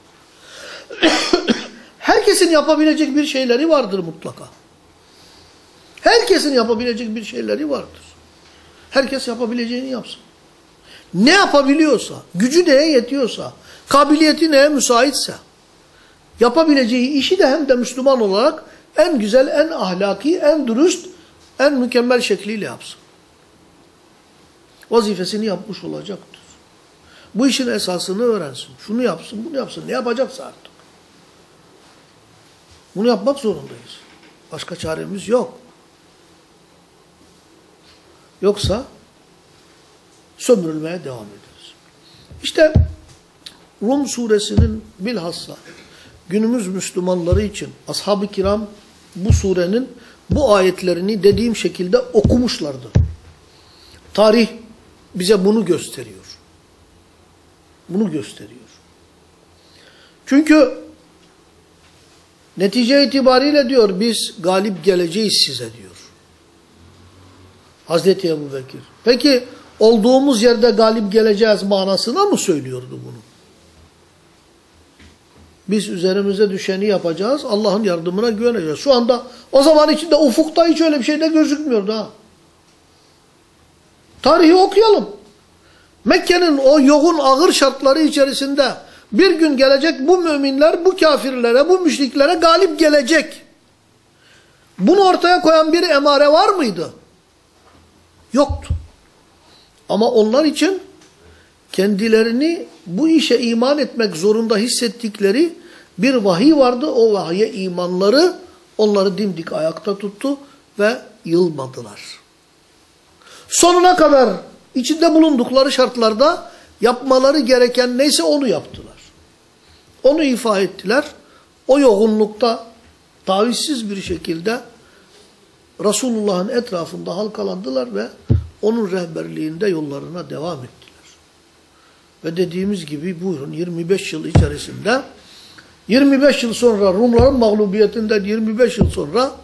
S1: Herkesin yapabilecek bir şeyleri vardır mutlaka. Herkesin yapabilecek bir şeyleri vardır. Herkes yapabileceğini yapsın. Ne yapabiliyorsa, gücü neye yetiyorsa, kabiliyeti neye müsaitse, yapabileceği işi de hem de Müslüman olarak en güzel, en ahlaki, en dürüst, en mükemmel şekliyle yapsın. Vazifesini yapmış olacaktır. Bu işin esasını öğrensin. Şunu yapsın, bunu yapsın. Ne yapacaksa artık. Bunu yapmak zorundayız. Başka çaremiz yok. Yoksa sömürülmeye devam ederiz. İşte Rum suresinin bilhassa günümüz Müslümanları için ashab-ı kiram bu surenin bu ayetlerini dediğim şekilde okumuşlardı. Tarih bize bunu gösteriyor. Bunu gösteriyor. Çünkü netice itibariyle diyor biz galip geleceğiz size diyor. Hazreti Ebu Bekir. Peki olduğumuz yerde galip geleceğiz manasına mı söylüyordu bunu? Biz üzerimize düşeni yapacağız. Allah'ın yardımına güveneceğiz. Şu anda o zaman içinde ufukta hiç öyle bir şey de gözükmüyor daha. Tarihi okuyalım. Mekke'nin o yoğun ağır şartları içerisinde bir gün gelecek bu müminler bu kafirlere, bu müşriklere galip gelecek. Bunu ortaya koyan bir emare var mıydı? Yoktu. Ama onlar için kendilerini bu işe iman etmek zorunda hissettikleri bir vahiy vardı. O vahiye imanları onları dimdik ayakta tuttu ve yılmadılar. Sonuna kadar içinde bulundukları şartlarda yapmaları gereken neyse onu yaptılar. Onu ifa ettiler. O yoğunlukta tavizsiz bir şekilde Resulullah'ın etrafında halkalandılar ve onun rehberliğinde yollarına devam ettiler. Ve dediğimiz gibi buyurun 25 yıl içerisinde 25 yıl sonra Rumların mağlubiyetinden 25 yıl sonra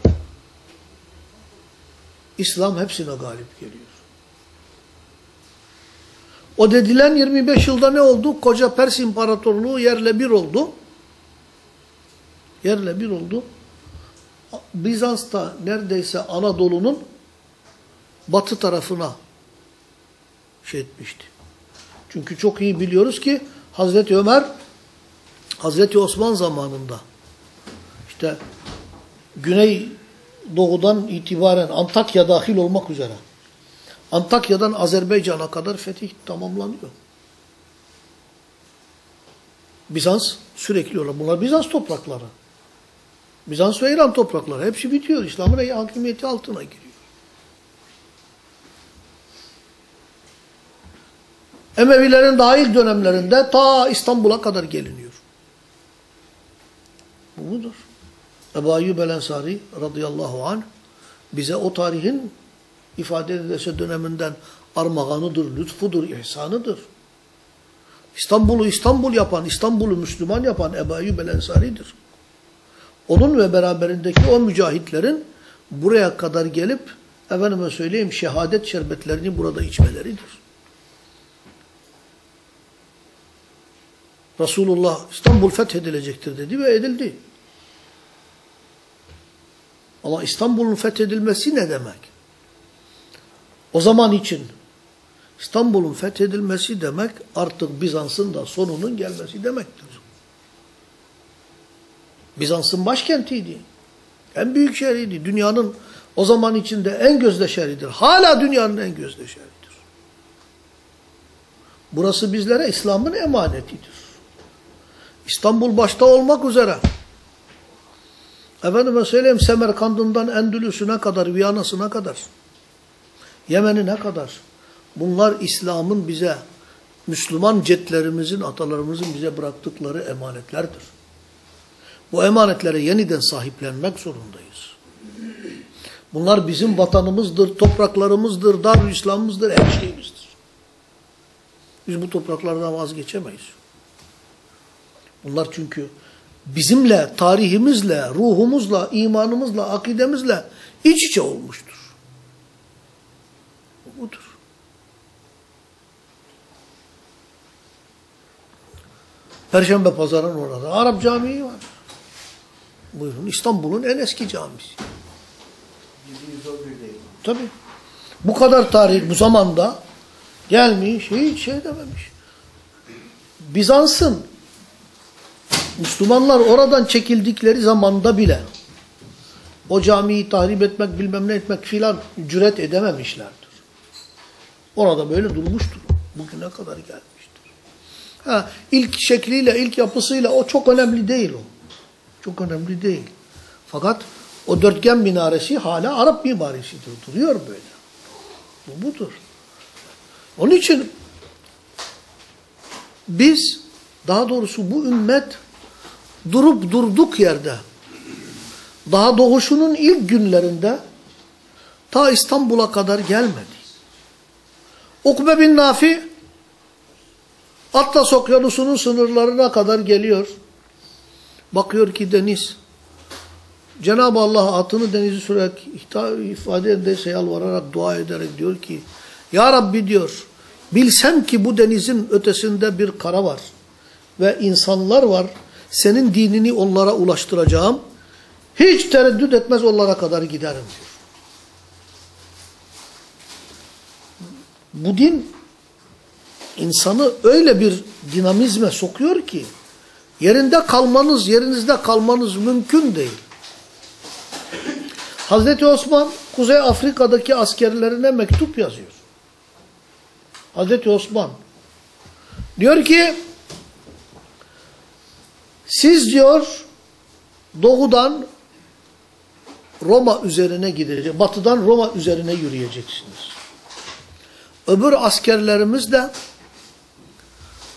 S1: İslam hepsine galip geliyor. O dedilen 25 yılda ne oldu? Koca Pers İmparatorluğu yerle bir oldu. Yerle bir oldu. Bizans'ta neredeyse Anadolu'nun batı tarafına şey etmişti. Çünkü çok iyi biliyoruz ki Hazreti Ömer Hazreti Osman zamanında işte Güney Doğu'dan itibaren Antakya dahil olmak üzere Antakya'dan Azerbaycan'a kadar fetih tamamlanıyor. Bizans sürekli olarak. Bunlar Bizans toprakları. Bizans ve İran toprakları. Hepsi bitiyor. İslam'ın hakimiyeti altına giriyor. Emevilerin daha ilk dönemlerinde ta İstanbul'a kadar geliniyor. Bu budur. Ebu Ayyub el-Ensari radıyallahu anh bize o tarihin ifade edilse döneminden armağanıdır, lütfudur, ihsanıdır. İstanbul'u İstanbul yapan, İstanbul'u Müslüman yapan Ebu Ayyub el-Ensari'dir. Onun ve beraberindeki o mücahitlerin buraya kadar gelip efendime söyleyeyim şehadet şerbetlerini burada içmeleridir. Resulullah İstanbul fethedilecektir dedi ve edildi. Ama İstanbul'un fethedilmesi ne demek? O zaman için İstanbul'un fethedilmesi demek artık Bizans'ın da sonunun gelmesi demektir. Bizans'ın başkentiydi. En büyük şehriydi. Dünyanın o zaman içinde en gözde şehridir. Hala dünyanın en gözde şehridir. Burası bizlere İslam'ın emanetidir. İstanbul başta olmak üzere efendime söyleyeyim Semerkand'ından Endülüs'üne kadar, Viyana'sına kadar Yemen'ine kadar bunlar İslam'ın bize Müslüman cetlerimizin, atalarımızın bize bıraktıkları emanetlerdir. Bu emanetlere yeniden sahiplenmek zorundayız. Bunlar bizim vatanımızdır, topraklarımızdır, dar İslam'ımızdır, her şeyimizdir. Biz bu topraklardan vazgeçemeyiz. Bunlar çünkü bizimle, tarihimizle, ruhumuzla, imanımızla, akidemizle iç içe olmuştur. Budur. Perşembe pazarın orada Arap Camii var. Buyurun İstanbul'un en eski camisi.
S3: 711'deyim.
S1: Tabi. Bu kadar tarih bu zamanda gelmiş hiç şey dememiş. Bizans'ın Müslümanlar oradan çekildikleri zamanda bile o camiyi tahrip etmek bilmem ne etmek filan cüret edememişlerdir. Orada böyle durmuştur. Bugüne kadar gelmiştir. Ha, ilk şekliyle, ilk yapısıyla o çok önemli değil o. Çok önemli değil. Fakat o dörtgen minaresi hala Arap mimarisidir. Duruyor böyle. Bu budur. Onun için biz daha doğrusu bu ümmet durup durduk yerde daha doğuşunun ilk günlerinde ta İstanbul'a kadar gelmedi. Ukbe bin Nafi Atlas Okyanusu'nun sınırlarına kadar geliyor. Bakıyor ki deniz. Cenab-ı Allah atını denizi sürerek ifade ederse yalvararak dua ederek diyor ki Ya Rabbi diyor bilsem ki bu denizin ötesinde bir kara var ve insanlar var senin dinini onlara ulaştıracağım. Hiç tereddüt etmez onlara kadar giderim diyor. Bu din insanı öyle bir dinamizme sokuyor ki yerinde kalmanız, yerinizde kalmanız mümkün değil. Hazreti Osman Kuzey Afrika'daki askerlerine mektup yazıyor. Hazreti Osman Diyor ki siz diyor doğudan Roma üzerine gidecek. Batıdan Roma üzerine yürüyeceksiniz. Öbür askerlerimiz de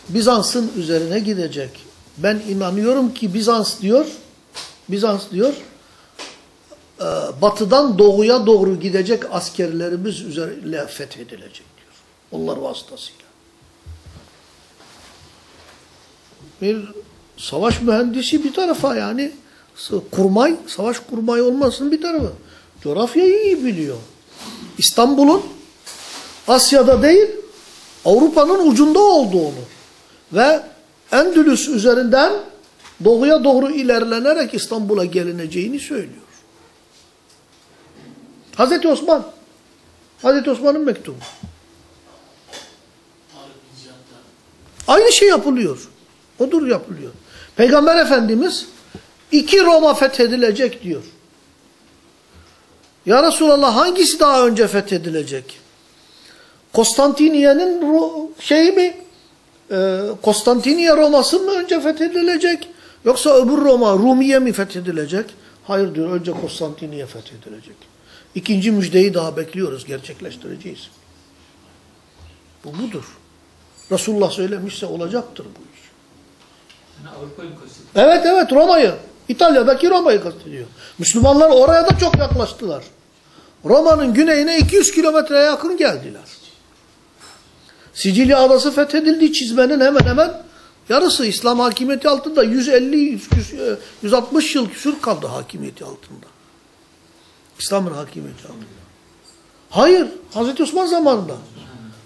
S1: Bizans'ın üzerine gidecek. Ben inanıyorum ki Bizans diyor, Bizans diyor, e, batıdan doğuya doğru gidecek askerlerimiz üzerine fethedilecek diyor. Onlar vasıtasıyla. Bir savaş mühendisi bir tarafa yani kurmay, savaş kurmay olmasın bir tarafı. Coğrafyayı iyi biliyor. İstanbul'un Asya'da değil, Avrupa'nın ucunda olduğunu ve Endülüs üzerinden doğuya doğru ilerlenerek İstanbul'a gelineceğini söylüyor. Hazreti Osman, Hazreti Osman'ın mektubu. Aynı şey yapılıyor. Odur yapılıyor. Peygamber Efendimiz iki Roma fethedilecek diyor. Ya Resulallah hangisi daha önce fethedilecek? Konstantiniye'nin şeyi mi? Ee, Konstantiniye Roma'sı mı önce fethedilecek? Yoksa öbür Roma, Rumiye mi fethedilecek? Hayır diyor, önce Konstantiniye fethedilecek. İkinci müjdeyi daha bekliyoruz, gerçekleştireceğiz. Bu budur. Resulullah söylemişse olacaktır bu Evet evet Roma'yı. İtalya'daki Roma'yı kastediyor. Müslümanlar oraya da çok yaklaştılar. Roma'nın güneyine 200 kilometreye yakın geldiler. Sicilya adası fethedildi. Çizmenin hemen hemen yarısı İslam hakimiyeti altında 150 160 yıl küsur kaldı hakimiyeti altında. İslam'ın hakimiyeti altında. Hayır. Hazreti Osman zamanında.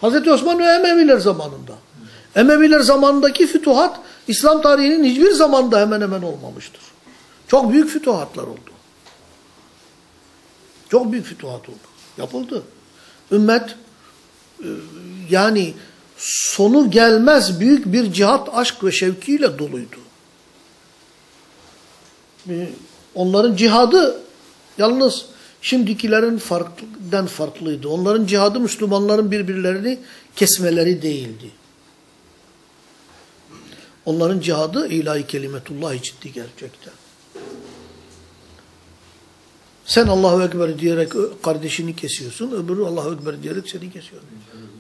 S1: Hazreti Osman ve Emeviler zamanında. Emeviler zamanındaki fütuhat İslam tarihinin hiçbir zamanda hemen hemen olmamıştır. Çok büyük fütuhatlar oldu. Çok büyük fütuhat oldu. Yapıldı. Ümmet e, yani sonu gelmez büyük bir cihat, aşk ve şevkiyle doluydu. E, onların cihadı yalnız şimdikilerin farklıdan farklıydı. Onların cihadı Müslümanların birbirlerini kesmeleri değildi. Onların cihadı ilahi kelimetullah içindi gerçekten. Sen Allahu Ekber diyerek kardeşini kesiyorsun, öbürü Allahu Ekber diyerek seni kesiyor.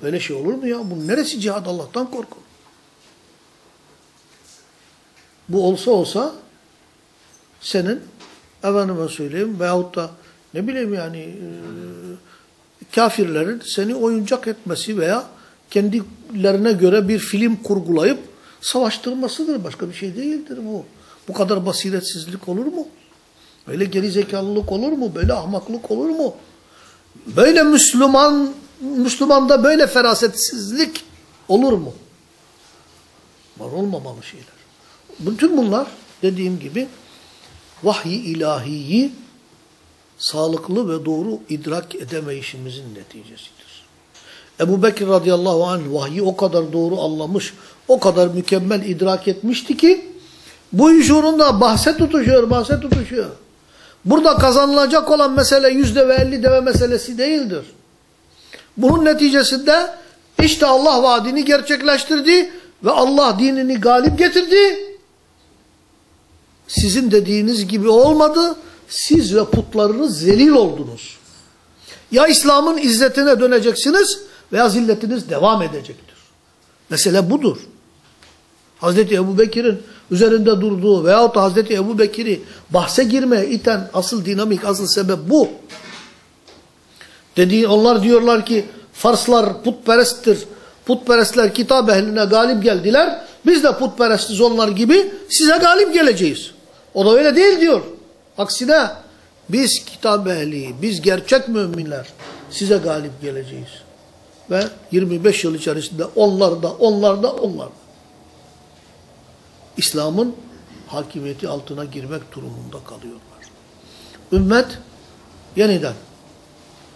S1: Böyle şey olur mu ya? Bu neresi cihad Allah'tan korkun. Bu olsa olsa senin efendime söyleyeyim veyahut da ne bileyim yani e, kafirlerin seni oyuncak etmesi veya kendilerine göre bir film kurgulayıp savaştırmasıdır. Başka bir şey değildir bu. Bu kadar basiretsizlik olur mu? Böyle gerizekalılık olur mu? Böyle ahmaklık olur mu? Böyle Müslüman Müslümanda böyle ferasetsizlik olur mu? Var olmamalı şeyler. Bütün bunlar dediğim gibi vahyi ilahiyi sağlıklı ve doğru idrak edemeyişimizin neticesidir. Ebu Bekir radıyallahu anh vahyi o kadar doğru anlamış, o kadar mükemmel idrak etmişti ki bu iş uğrunda bahse tutuşuyor, bahse tutuşuyor. Burada kazanılacak olan mesele yüzde ve elli deve meselesi değildir. Bunun neticesinde işte Allah vaadini gerçekleştirdi ve Allah dinini galip getirdi. Sizin dediğiniz gibi olmadı. Siz ve putlarınız zelil oldunuz. Ya İslam'ın izzetine döneceksiniz veya zilletiniz devam edecektir. Mesele budur. Hazreti Ebu Bekir'in üzerinde durduğu veyahut da Hazreti Ebu Bekir'i bahse girmeye iten asıl dinamik, asıl sebep bu. Dediği, onlar diyorlar ki Farslar putperesttir. Putperestler kitap ehline galip geldiler. Biz de putperestiz onlar gibi size galip geleceğiz. O da öyle değil diyor. Aksine biz kitap ehli, biz gerçek müminler size galip geleceğiz. Ve 25 yıl içerisinde onlar da, onlar da, onlar da. İslam'ın hakimiyeti altına girmek durumunda kalıyorlar. Ümmet yeniden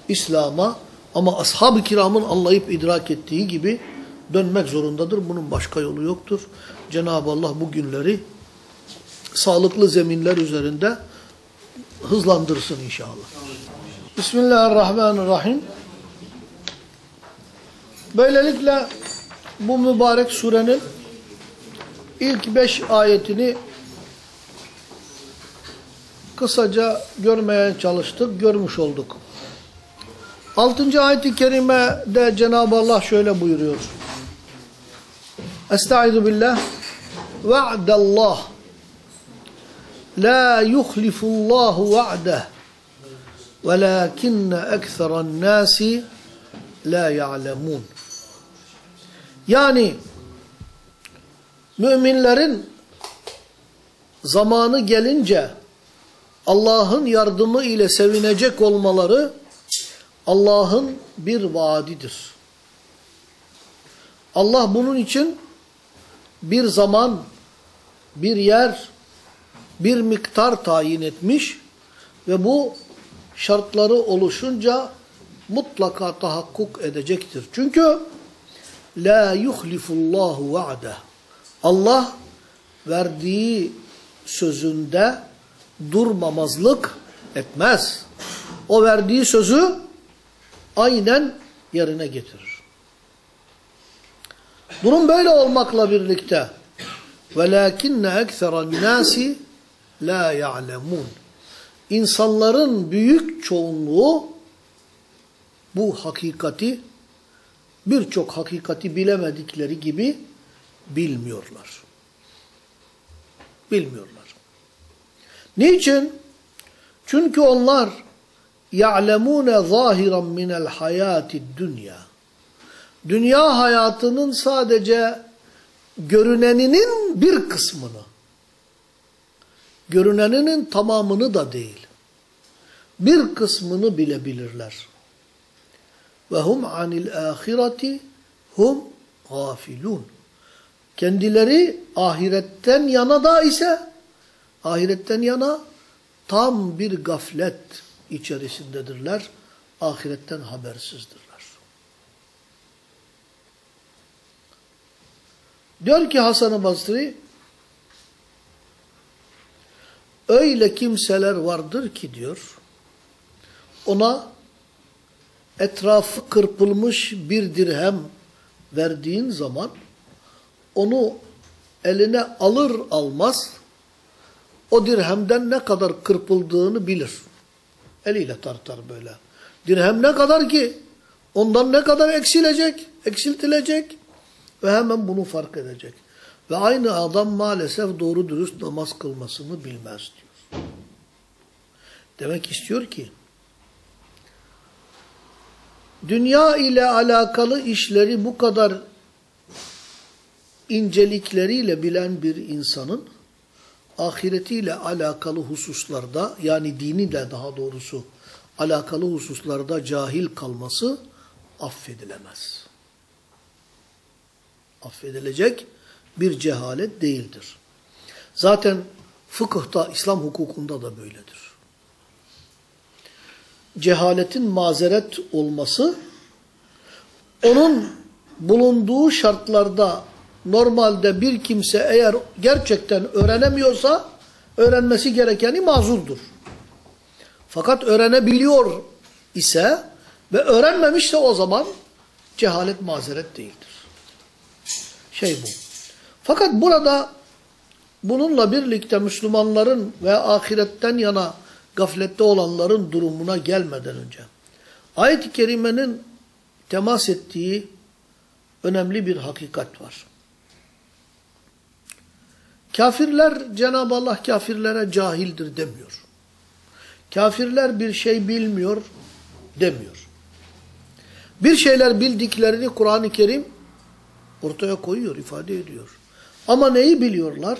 S1: İslam'a ama ashab-ı kiramın anlayıp idrak ettiği gibi dönmek zorundadır. Bunun başka yolu yoktur. Cenab-ı Allah bu günleri sağlıklı zeminler üzerinde hızlandırsın inşallah. Bismillahirrahmanirrahim. Böylelikle bu mübarek surenin ilk beş ayetini kısaca görmeye çalıştık, görmüş olduk. Altıncı ayet-i kerimede Cenab-ı Allah şöyle buyuruyor. Estaizu billah. Va'dallah. La yuhlifullahu va'deh. Velakinne ekseran nasi la ya'lemun. Yani müminlerin zamanı gelince Allah'ın yardımı ile sevinecek olmaları Allah'ın bir vaadidir. Allah bunun için bir zaman, bir yer, bir miktar tayin etmiş ve bu şartları oluşunca mutlaka tahakkuk edecektir. Çünkü la yuhlifullahu va'de. Allah verdiği sözünde durmamazlık etmez. O verdiği sözü aynen yerine getirir. Bunun böyle olmakla birlikte وَلَاكِنَّ اَكْثَرَ النَّاسِ لَا يَعْلَمُونَ İnsanların büyük çoğunluğu bu hakikati birçok hakikati bilemedikleri gibi bilmiyorlar. Bilmiyorlar. Niçin? Çünkü onlar يَعْلَمُونَ ظَاهِرًا مِنَ الْحَيَاةِ الدُّنْيَا Dünya hayatının sadece görüneninin bir kısmını, görüneninin tamamını da değil, bir kısmını bilebilirler. Ve hum anil ahireti hum gafilun. Kendileri ahiretten yana da ise ahiretten yana tam bir gaflet içerisindedirler. Ahiretten habersizdirler. Diyor ki Hasan-ı Basri öyle kimseler vardır ki diyor ona etrafı kırpılmış bir dirhem verdiğin zaman onu eline alır almaz o dirhemden ne kadar kırpıldığını bilir. Eliyle tartar böyle. Dirhem ne kadar ki ondan ne kadar eksilecek, eksiltilecek ve hemen bunu fark edecek. Ve aynı adam maalesef doğru dürüst namaz kılmasını bilmez diyor. Demek istiyor ki dünya ile alakalı işleri bu kadar incelikleriyle bilen bir insanın ahiretiyle alakalı hususlarda yani diniyle daha doğrusu alakalı hususlarda cahil kalması affedilemez. Affedilecek bir cehalet değildir. Zaten fıkıhta, İslam hukukunda da böyledir. Cehaletin mazeret olması, onun bulunduğu şartlarda normalde bir kimse eğer gerçekten öğrenemiyorsa, öğrenmesi gerekeni mazurdur. Fakat öğrenebiliyor ise ve öğrenmemişse o zaman cehalet mazeret değildir. Şey bu. Fakat burada bununla birlikte Müslümanların ve ahiretten yana gaflette olanların durumuna gelmeden önce ayet-i kerimenin temas ettiği önemli bir hakikat var. Kafirler Cenab-ı Allah kafirlere cahildir demiyor. Kafirler bir şey bilmiyor demiyor. Bir şeyler bildiklerini Kur'an-ı Kerim ortaya koyuyor, ifade ediyor. Ama neyi biliyorlar?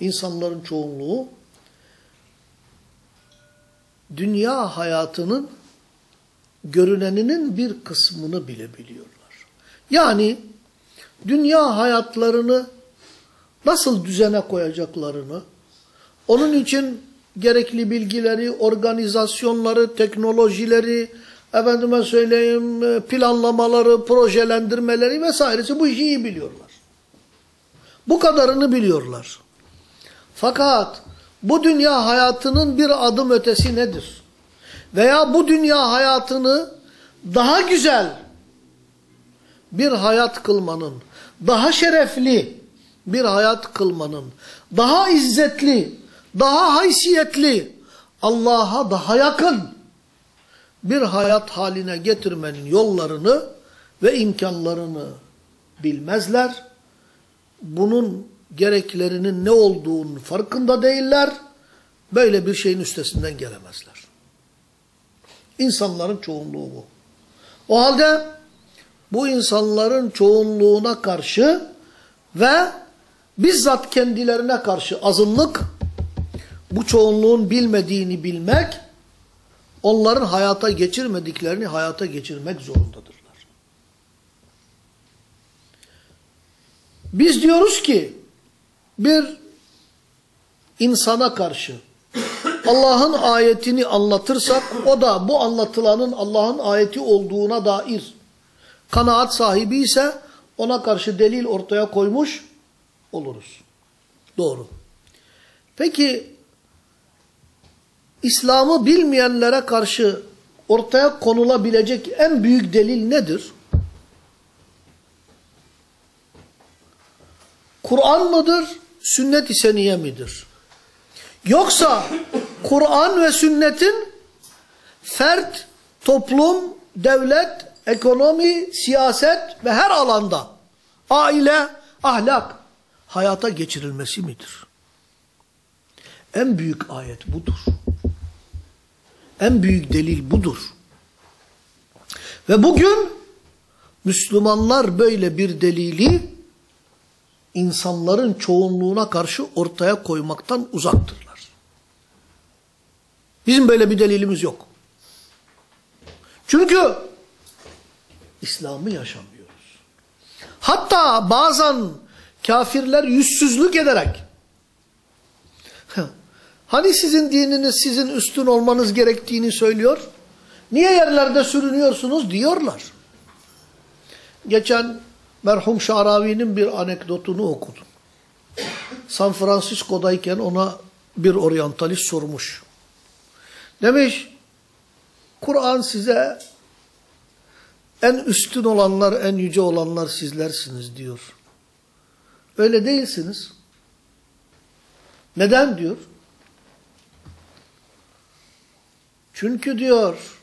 S1: İnsanların çoğunluğu dünya hayatının görüneninin bir kısmını bile biliyorlar. Yani dünya hayatlarını nasıl düzene koyacaklarını, onun için gerekli bilgileri, organizasyonları, teknolojileri, efendime söyleyeyim planlamaları, projelendirmeleri vesairesi bu işi iyi biliyorlar. Bu kadarını biliyorlar. Fakat bu dünya hayatının bir adım ötesi nedir? Veya bu dünya hayatını daha güzel, bir hayat kılmanın, daha şerefli bir hayat kılmanın, daha izzetli, daha haysiyetli, Allah'a daha yakın bir hayat haline getirmenin yollarını ve imkanlarını bilmezler. Bunun gereklerinin ne olduğunun farkında değiller. Böyle bir şeyin üstesinden gelemezler. İnsanların çoğunluğu bu. O halde bu insanların çoğunluğuna karşı ve bizzat kendilerine karşı azınlık bu çoğunluğun bilmediğini bilmek onların hayata geçirmediklerini hayata geçirmek zorundadırlar. Biz diyoruz ki bir insana karşı Allah'ın ayetini anlatırsak o da bu anlatılanın Allah'ın ayeti olduğuna dair kanaat sahibi ise ona karşı delil ortaya koymuş oluruz. Doğru. Peki İslam'ı bilmeyenlere karşı ortaya konulabilecek en büyük delil nedir? Kur'an mıdır, sünnet-i seniye midir? Yoksa Kur'an ve sünnetin fert, toplum, devlet, ekonomi, siyaset ve her alanda aile, ahlak hayata geçirilmesi midir? En büyük ayet budur. En büyük delil budur. Ve bugün Müslümanlar böyle bir delili insanların çoğunluğuna karşı ortaya koymaktan uzaktırlar. Bizim böyle bir delilimiz yok. Çünkü İslam'ı yaşamıyoruz. Hatta bazen kafirler yüzsüzlük ederek hani sizin dininiz sizin üstün olmanız gerektiğini söylüyor. Niye yerlerde sürünüyorsunuz diyorlar. Geçen merhum Şaravi'nin bir anekdotunu okudum. San Francisco'dayken ona bir oryantalist sormuş. Demiş, Kur'an size en üstün olanlar, en yüce olanlar sizlersiniz diyor. Öyle değilsiniz. Neden diyor? Çünkü diyor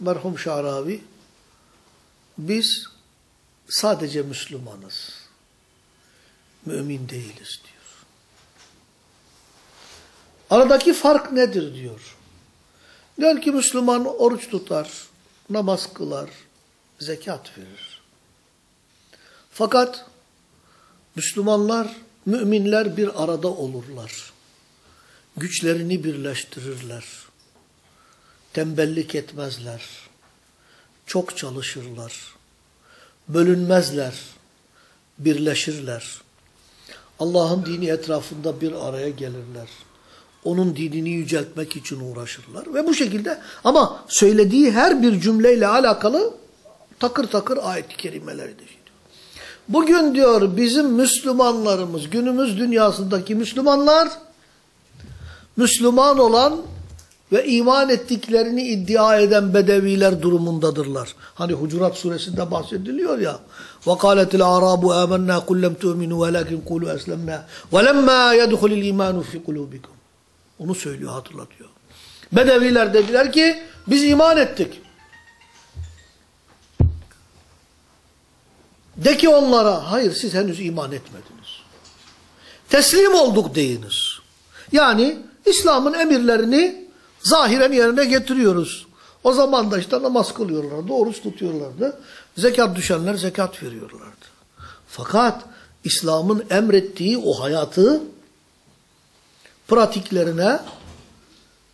S1: merhum Şaravi, biz sadece Müslümanız. Mümin değiliz diyor. Aradaki fark nedir diyor. Diyor ki Müslüman oruç tutar, namaz kılar, zekat verir. Fakat Müslümanlar, müminler bir arada olurlar. Güçlerini birleştirirler. Tembellik etmezler. Çok çalışırlar. Bölünmezler. Birleşirler. Allah'ın dini etrafında bir araya gelirler. Onun dinini yüceltmek için uğraşırlar. Ve bu şekilde ama söylediği her bir cümleyle alakalı takır takır ayet-i kerimeleri de. Bugün diyor bizim Müslümanlarımız, günümüz dünyasındaki Müslümanlar, Müslüman olan ve iman ettiklerini iddia eden bedeviler durumundadırlar. Hani Hucurat suresinde bahsediliyor ya. وَقَالَتِ الْاَعْرَابُ آمَنَّا قُلْ لَمْ تُؤْمِنُوا وَلَكِنْ قُولُوا أَسْلَمْنَا وَلَمَّا يَدْخُلِ الْاِيمَانُ فِي قُلُوبِكُمْ Onu söylüyor, hatırlatıyor. Bedeviler dediler ki biz iman ettik. De ki onlara, hayır siz henüz iman etmediniz. Teslim olduk deyiniz. Yani İslam'ın emirlerini zahiren yerine getiriyoruz. O zaman da işte namaz kılıyorlardı, oruç tutuyorlardı. Zekat düşenler zekat veriyorlardı. Fakat İslam'ın emrettiği o hayatı pratiklerine,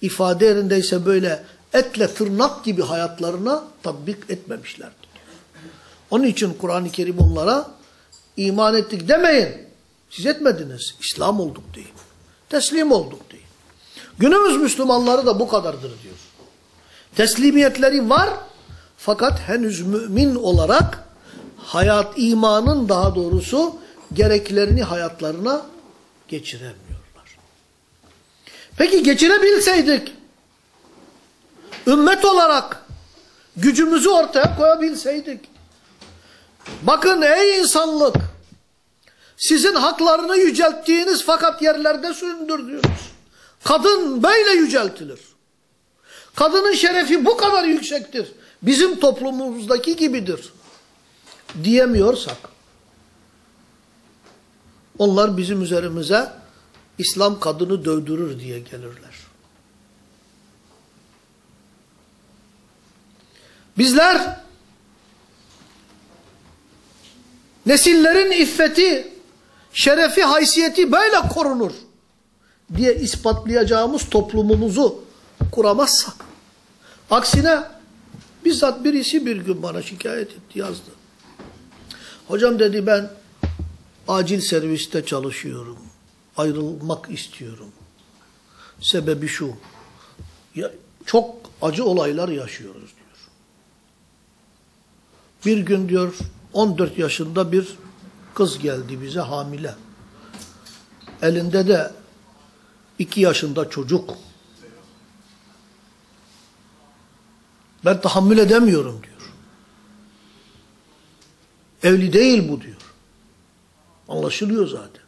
S1: ifade yerindeyse böyle etle tırnak gibi hayatlarına tatbik etmemişlerdi. Onun için Kur'an-ı Kerim onlara iman ettik demeyin. Siz etmediniz. İslam olduk deyin. Teslim olduk deyin. Günümüz Müslümanları da bu kadardır diyor. Teslimiyetleri var fakat henüz mümin olarak hayat, imanın daha doğrusu gereklerini hayatlarına geçiremiyorlar. Peki geçirebilseydik, ümmet olarak gücümüzü ortaya koyabilseydik, Bakın ey insanlık. Sizin haklarını yücelttiğiniz fakat yerlerde süründürdüğünüz. Kadın böyle yüceltilir. Kadının şerefi bu kadar yüksektir. Bizim toplumumuzdaki gibidir. Diyemiyorsak. Onlar bizim üzerimize İslam kadını dövdürür diye gelirler. Bizler nesillerin iffeti, şerefi, haysiyeti böyle korunur diye ispatlayacağımız toplumumuzu kuramazsak. Aksine bizzat birisi bir gün bana şikayet etti, yazdı. Hocam dedi ben acil serviste çalışıyorum. Ayrılmak istiyorum. Sebebi şu. Ya, çok acı olaylar yaşıyoruz diyor. Bir gün diyor 14 yaşında bir kız geldi bize hamile. Elinde de 2 yaşında çocuk. Ben tahammül edemiyorum diyor. Evli değil bu diyor. Anlaşılıyor zaten.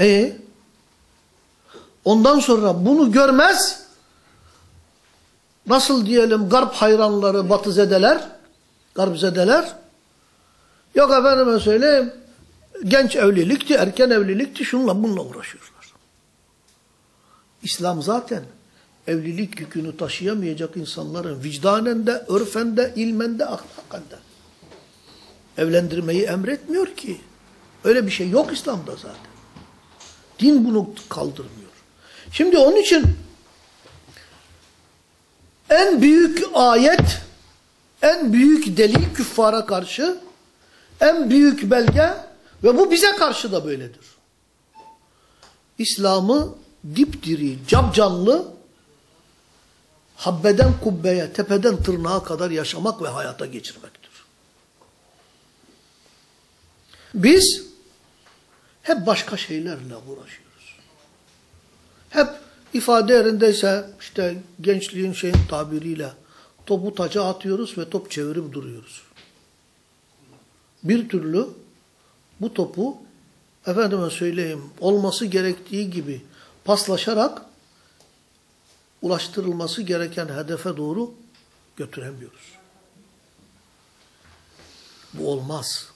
S1: E ondan sonra bunu görmez nasıl diyelim garp hayranları batı zedeler garp zedeler yok efendime söyleyeyim genç evlilikti erken evlilikti şunla bununla uğraşıyorlar. İslam zaten evlilik yükünü taşıyamayacak insanların vicdanen de, örfen de evlendirmeyi emretmiyor ki. Öyle bir şey yok İslam'da zaten. Din bunu kaldırmıyor. Şimdi onun için en büyük ayet, en büyük delil küffara karşı, en büyük belge ve bu bize karşı da böyledir. İslam'ı dipdiri, capcanlı, habbeden kubbeye, tepeden tırnağa kadar yaşamak ve hayata geçirmektir. Biz hep başka şeylerle uğraşıyoruz. Hep ifade yerindeyse işte gençliğin şeyin tabiriyle topu taca atıyoruz ve top çevirip duruyoruz. Bir türlü bu topu efendime söyleyeyim olması gerektiği gibi paslaşarak ulaştırılması gereken hedefe doğru götüremiyoruz. Bu olmaz.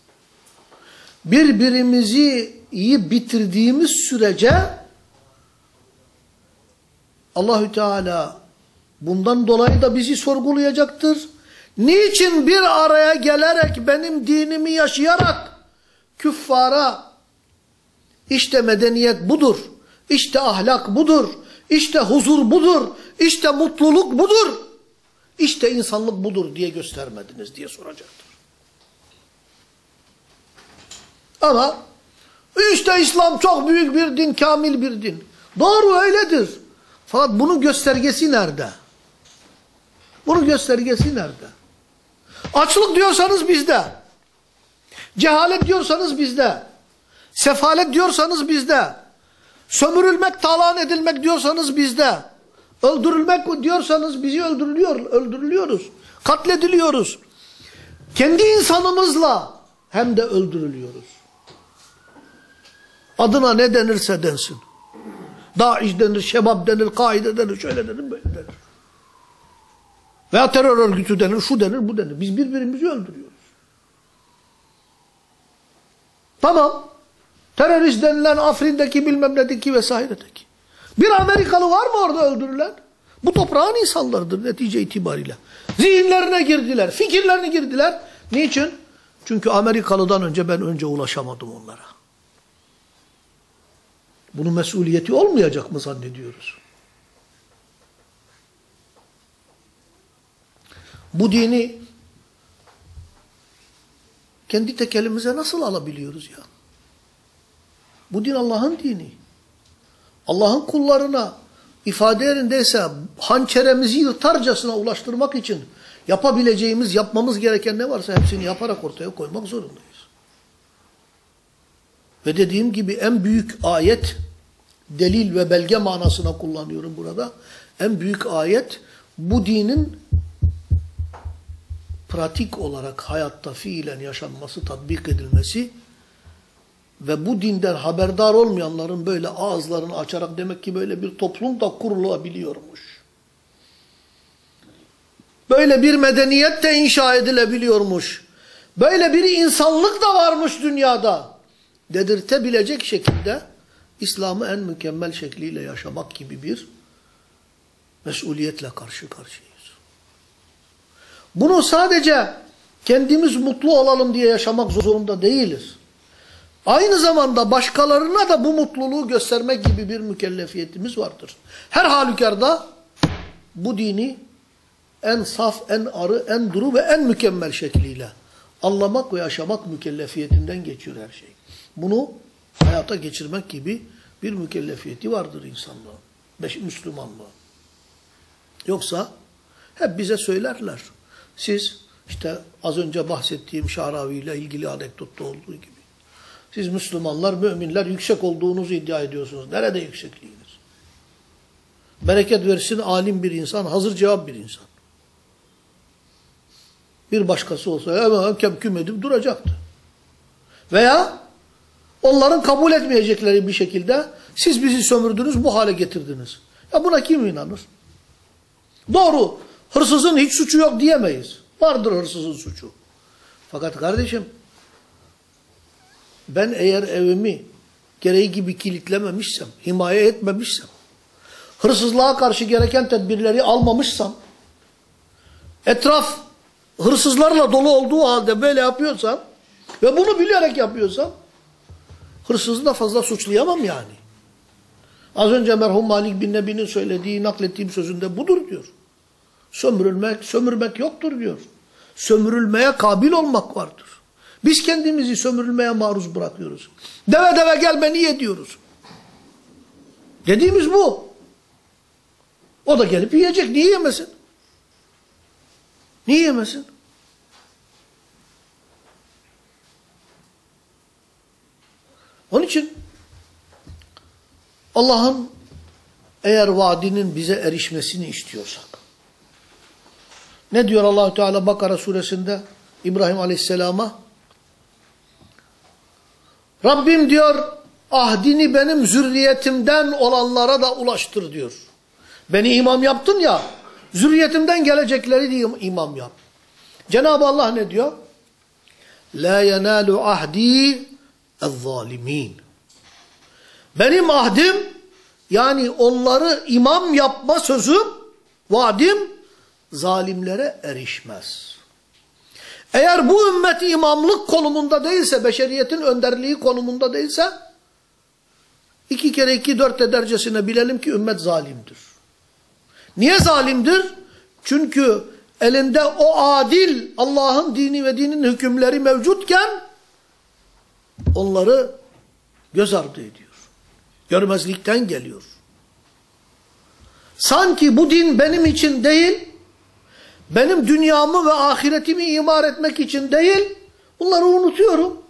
S1: Birbirimizi iyi bitirdiğimiz sürece Allahü Teala bundan dolayı da bizi sorgulayacaktır. Niçin bir araya gelerek benim dinimi yaşayarak küffara işte medeniyet budur, işte ahlak budur, işte huzur budur, işte mutluluk budur, işte insanlık budur diye göstermediniz diye soracaktır. Ama işte İslam çok büyük bir din, kamil bir din. Doğru öyledir. Fakat bunun göstergesi nerede? Bunun göstergesi nerede? Açlık diyorsanız bizde. Cehalet diyorsanız bizde. Sefalet diyorsanız bizde. Sömürülmek, talan edilmek diyorsanız bizde. Öldürülmek diyorsanız bizi öldürülüyor, öldürülüyoruz. Katlediliyoruz. Kendi insanımızla hem de öldürülüyoruz. Adına ne denirse densin. Daesh denir, Şebab denir, Kaide denir, şöyle denir, böyle denir. Veya terör örgütü denir, şu denir, bu denir. Biz birbirimizi öldürüyoruz. Tamam. Terörist denilen Afrin'deki bilmem nedeki vesairedeki. Bir Amerikalı var mı orada öldürülen? Bu toprağın insanlarıdır netice itibariyle. Zihinlerine girdiler, fikirlerine girdiler. Niçin? Çünkü Amerikalı'dan önce ben önce ulaşamadım onlara. Bunun mesuliyeti olmayacak mı zannediyoruz? Bu dini kendi tekelimize nasıl alabiliyoruz ya? Bu din Allah'ın dini. Allah'ın kullarına ifade yerindeyse hançeremizi yırtarcasına ulaştırmak için yapabileceğimiz, yapmamız gereken ne varsa hepsini yaparak ortaya koymak zorundayız. Ve dediğim gibi en büyük ayet, delil ve belge manasına kullanıyorum burada. En büyük ayet bu dinin pratik olarak hayatta fiilen yaşanması, tatbik edilmesi ve bu dinden haberdar olmayanların böyle ağızlarını açarak demek ki böyle bir toplum da kurulabiliyormuş. Böyle bir medeniyet de inşa edilebiliyormuş. Böyle bir insanlık da varmış dünyada. Dedirtebilecek şekilde İslam'ı en mükemmel şekliyle yaşamak gibi bir mesuliyetle karşı karşıyayız. Bunu sadece kendimiz mutlu olalım diye yaşamak zorunda değiliz. Aynı zamanda başkalarına da bu mutluluğu göstermek gibi bir mükellefiyetimiz vardır. Her halükarda bu dini en saf, en arı, en duru ve en mükemmel şekliyle anlamak ve yaşamak mükellefiyetinden geçiyor her şey. Bunu hayata geçirmek gibi bir mükellefiyeti vardır insanlığın, Müslümanlığın. Yoksa hep bize söylerler. Siz işte az önce bahsettiğim Şaravi ile ilgili anekdotta olduğu gibi. Siz Müslümanlar, müminler yüksek olduğunuzu iddia ediyorsunuz. Nerede yüksekliğiniz? Bereket versin alim bir insan, hazır cevap bir insan. Bir başkası olsa hemen kemküm edip duracaktı. Veya onların kabul etmeyecekleri bir şekilde siz bizi sömürdünüz, bu hale getirdiniz. Ya buna kim inanır? Doğru, hırsızın hiç suçu yok diyemeyiz. Vardır hırsızın suçu. Fakat kardeşim, ben eğer evimi gereği gibi kilitlememişsem, himaye etmemişsem, hırsızlığa karşı gereken tedbirleri almamışsam, etraf hırsızlarla dolu olduğu halde böyle yapıyorsam ve bunu bilerek yapıyorsam, hırsızı da fazla suçlayamam yani. Az önce merhum Malik bin Nebi'nin söylediği, naklettiğim sözünde budur diyor. Sömürülmek, sömürmek yoktur diyor. Sömürülmeye kabil olmak vardır. Biz kendimizi sömürülmeye maruz bırakıyoruz. Deve deve gelme niye diyoruz. Dediğimiz bu. O da gelip yiyecek. Niye yemesin? Niye yemesin? Onun için Allah'ın eğer vaadinin bize erişmesini istiyorsak ne diyor Allahu Teala Bakara suresinde İbrahim Aleyhisselam'a? Rabbim diyor ahdini benim zürriyetimden olanlara da ulaştır diyor. Beni imam yaptın ya zürriyetimden gelecekleri diye imam yap. Cenab-ı Allah ne diyor? La yenalu ahdi el-zalimin. Benim ahdim yani onları imam yapma sözüm, vaadim zalimlere erişmez. Eğer bu ümmet imamlık konumunda değilse, beşeriyetin önderliği konumunda değilse, iki kere iki dört edercesine bilelim ki ümmet zalimdir. Niye zalimdir? Çünkü elinde o adil Allah'ın dini ve dinin hükümleri mevcutken onları göz ardı ediyor. Görmezlikten geliyor. Sanki bu din benim için değil, benim dünyamı ve ahiretimi imar etmek için değil, bunları unutuyorum.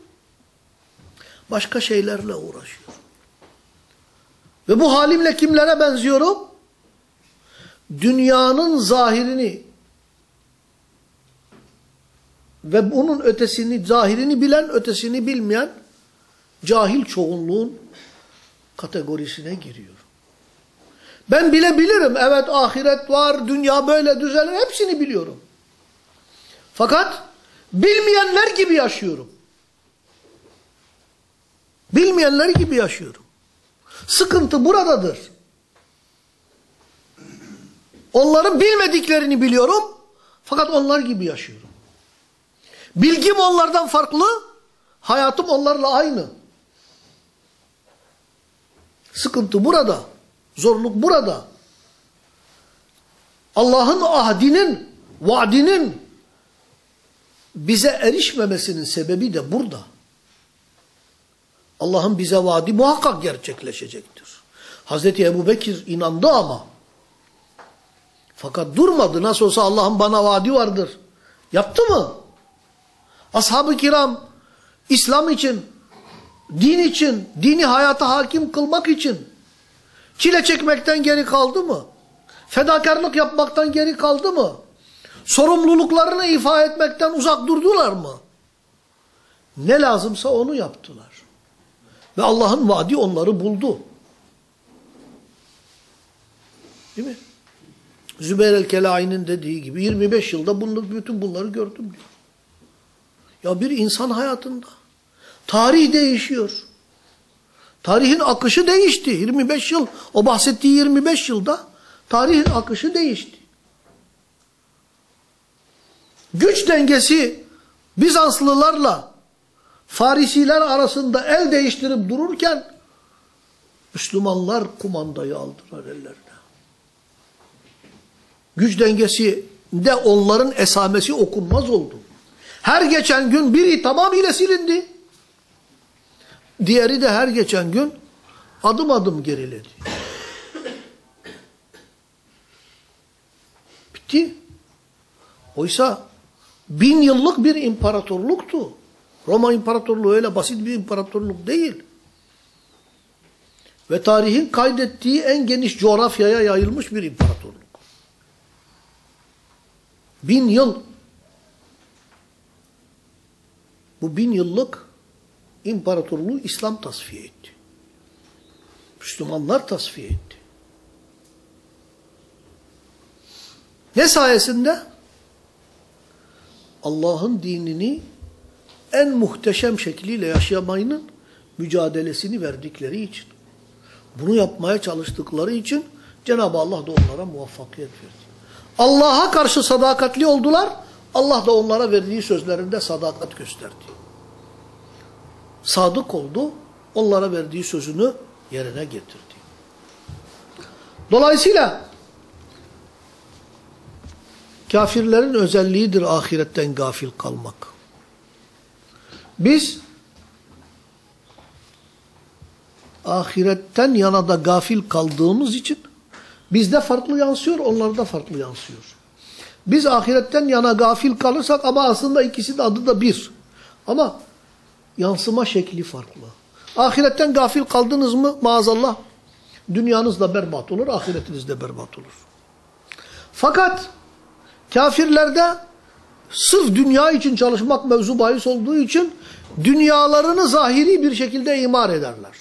S1: Başka şeylerle uğraşıyorum. Ve bu halimle kimlere benziyorum? Dünyanın zahirini ve bunun ötesini, zahirini bilen, ötesini bilmeyen cahil çoğunluğun kategorisine giriyor. Ben bilebilirim. Evet ahiret var, dünya böyle düzelir. Hepsini biliyorum. Fakat bilmeyenler gibi yaşıyorum. Bilmeyenler gibi yaşıyorum. Sıkıntı buradadır. Onların bilmediklerini biliyorum. Fakat onlar gibi yaşıyorum. Bilgim onlardan farklı. Hayatım onlarla aynı. Sıkıntı burada. Zorluk burada. Allah'ın ahdinin, vaadinin bize erişmemesinin sebebi de burada. Allah'ın bize vaadi muhakkak gerçekleşecektir. Hazreti Ebu Bekir inandı ama fakat durmadı. Nasıl olsa Allah'ın bana vaadi vardır. Yaptı mı? Ashab-ı kiram İslam için, din için, dini hayata hakim kılmak için çile çekmekten geri kaldı mı? Fedakarlık yapmaktan geri kaldı mı? sorumluluklarını ifa etmekten uzak durdular mı? Ne lazımsa onu yaptılar. Ve Allah'ın vaadi onları buldu. Değil mi? Zübeyir el-Kelai'nin dediği gibi 25 yılda bunu, bütün bunları gördüm diyor. Ya bir insan hayatında tarih değişiyor. Tarihin akışı değişti. 25 yıl, o bahsettiği 25 yılda tarihin akışı değişti. Güç dengesi Bizanslılarla Farisiler arasında el değiştirip dururken Müslümanlar kumandayı aldılar ellerine. Güç dengesinde onların esamesi okunmaz oldu. Her geçen gün biri tamamıyla silindi. Diğeri de her geçen gün adım adım geriledi. Bitti. Oysa bin yıllık bir imparatorluktu. Roma İmparatorluğu öyle basit bir imparatorluk değil. Ve tarihin kaydettiği en geniş coğrafyaya yayılmış bir imparatorluk. Bin yıl. Bu bin yıllık imparatorluğu İslam tasfiye etti. Müslümanlar tasfiye etti. Ne sayesinde? Allah'ın dinini en muhteşem şekliyle yaşamayının mücadelesini verdikleri için. Bunu yapmaya çalıştıkları için Cenab-ı Allah da onlara muvaffakiyet verdi. Allah'a karşı sadakatli oldular. Allah da onlara verdiği sözlerinde sadakat gösterdi. Sadık oldu. Onlara verdiği sözünü yerine getirdi. Dolayısıyla kafirlerin özelliğidir ahiretten gafil kalmak. Biz ahiretten yana da gafil kaldığımız için bizde farklı yansıyor, onlarda farklı yansıyor. Biz ahiretten yana gafil kalırsak ama aslında ikisi de adı da bir. Ama yansıma şekli farklı. Ahiretten gafil kaldınız mı maazallah dünyanız da berbat olur, ahiretiniz de berbat olur. Fakat kafirlerde sırf dünya için çalışmak mevzu bahis olduğu için dünyalarını zahiri bir şekilde imar ederler.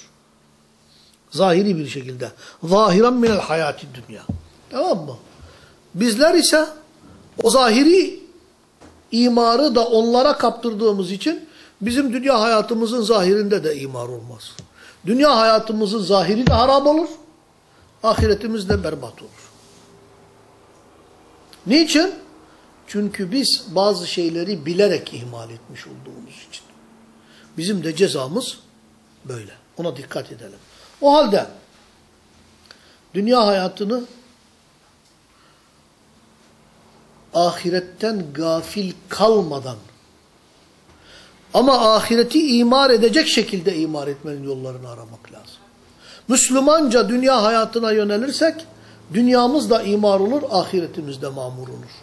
S1: Zahiri bir şekilde. Zahiren minel hayati dünya. Tamam mı? Bizler ise o zahiri imarı da onlara kaptırdığımız için bizim dünya hayatımızın zahirinde de imar olmaz. Dünya hayatımızın zahiri de harap olur. Ahiretimiz de berbat olur. Niçin? Çünkü biz bazı şeyleri bilerek ihmal etmiş olduğumuz için. Bizim de cezamız böyle. Ona dikkat edelim. O halde dünya hayatını ahiretten gafil kalmadan ama ahireti imar edecek şekilde imar etmenin yollarını aramak lazım. Müslümanca dünya hayatına yönelirsek dünyamız da imar olur, ahiretimiz de mamur olur.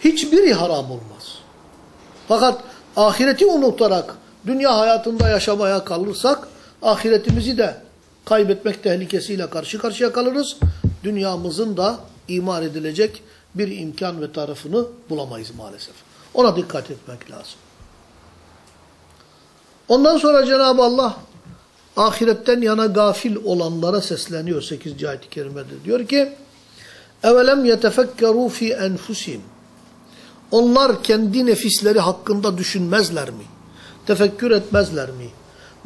S1: Hiçbiri haram olmaz. Fakat ahireti unutarak dünya hayatında yaşamaya kalırsak ahiretimizi de kaybetmek tehlikesiyle karşı karşıya kalırız. Dünyamızın da imar edilecek bir imkan ve tarafını bulamayız maalesef. Ona dikkat etmek lazım. Ondan sonra Cenab-ı Allah ahiretten yana gafil olanlara sesleniyor 8. ayet-i kerimede. Diyor ki اَوَلَمْ يَتَفَكَّرُوا ف۪ي أَنْفُسِهِمْ Onlar kendi nefisleri hakkında düşünmezler mi? Tefekkür etmezler mi?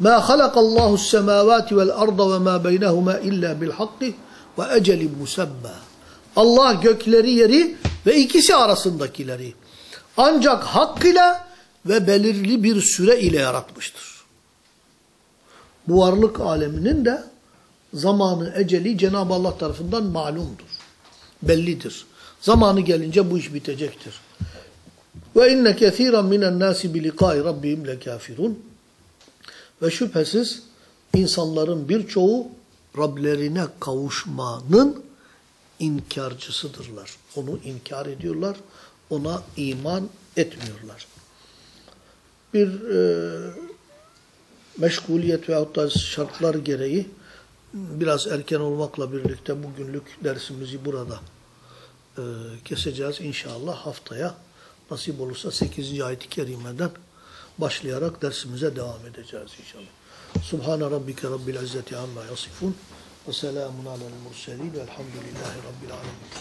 S1: مَا خَلَقَ اللّٰهُ السَّمَاوَاتِ وَالْأَرْضَ وَمَا بَيْنَهُمَا اِلَّا بِالْحَقِّ وَاَجَلٍ مُسَمَّى Allah gökleri yeri ve ikisi arasındakileri ancak hak ile ve belirli bir süre ile yaratmıştır. Bu varlık aleminin de zamanı, eceli Cenab-ı Allah tarafından malumdur. Bellidir. Zamanı gelince bu iş bitecektir. Ve inne kethiran minen nasi bi liqa'i rabbihim lekafirun. Ve şüphesiz insanların birçoğu Rablerine kavuşmanın inkarcısıdırlar. Onu inkar ediyorlar. Ona iman etmiyorlar. Bir e, meşguliyet veyahut da şartlar gereği biraz erken olmakla birlikte bugünlük dersimizi burada e, keseceğiz inşallah haftaya. Nasip olursa 8. ayet-i kerimeden başlayarak dersimize devam edeceğiz inşallah. Subhane rabbike rabbil izzeti amma yasifun ve selamun alel murselin velhamdülillahi rabbil alemin.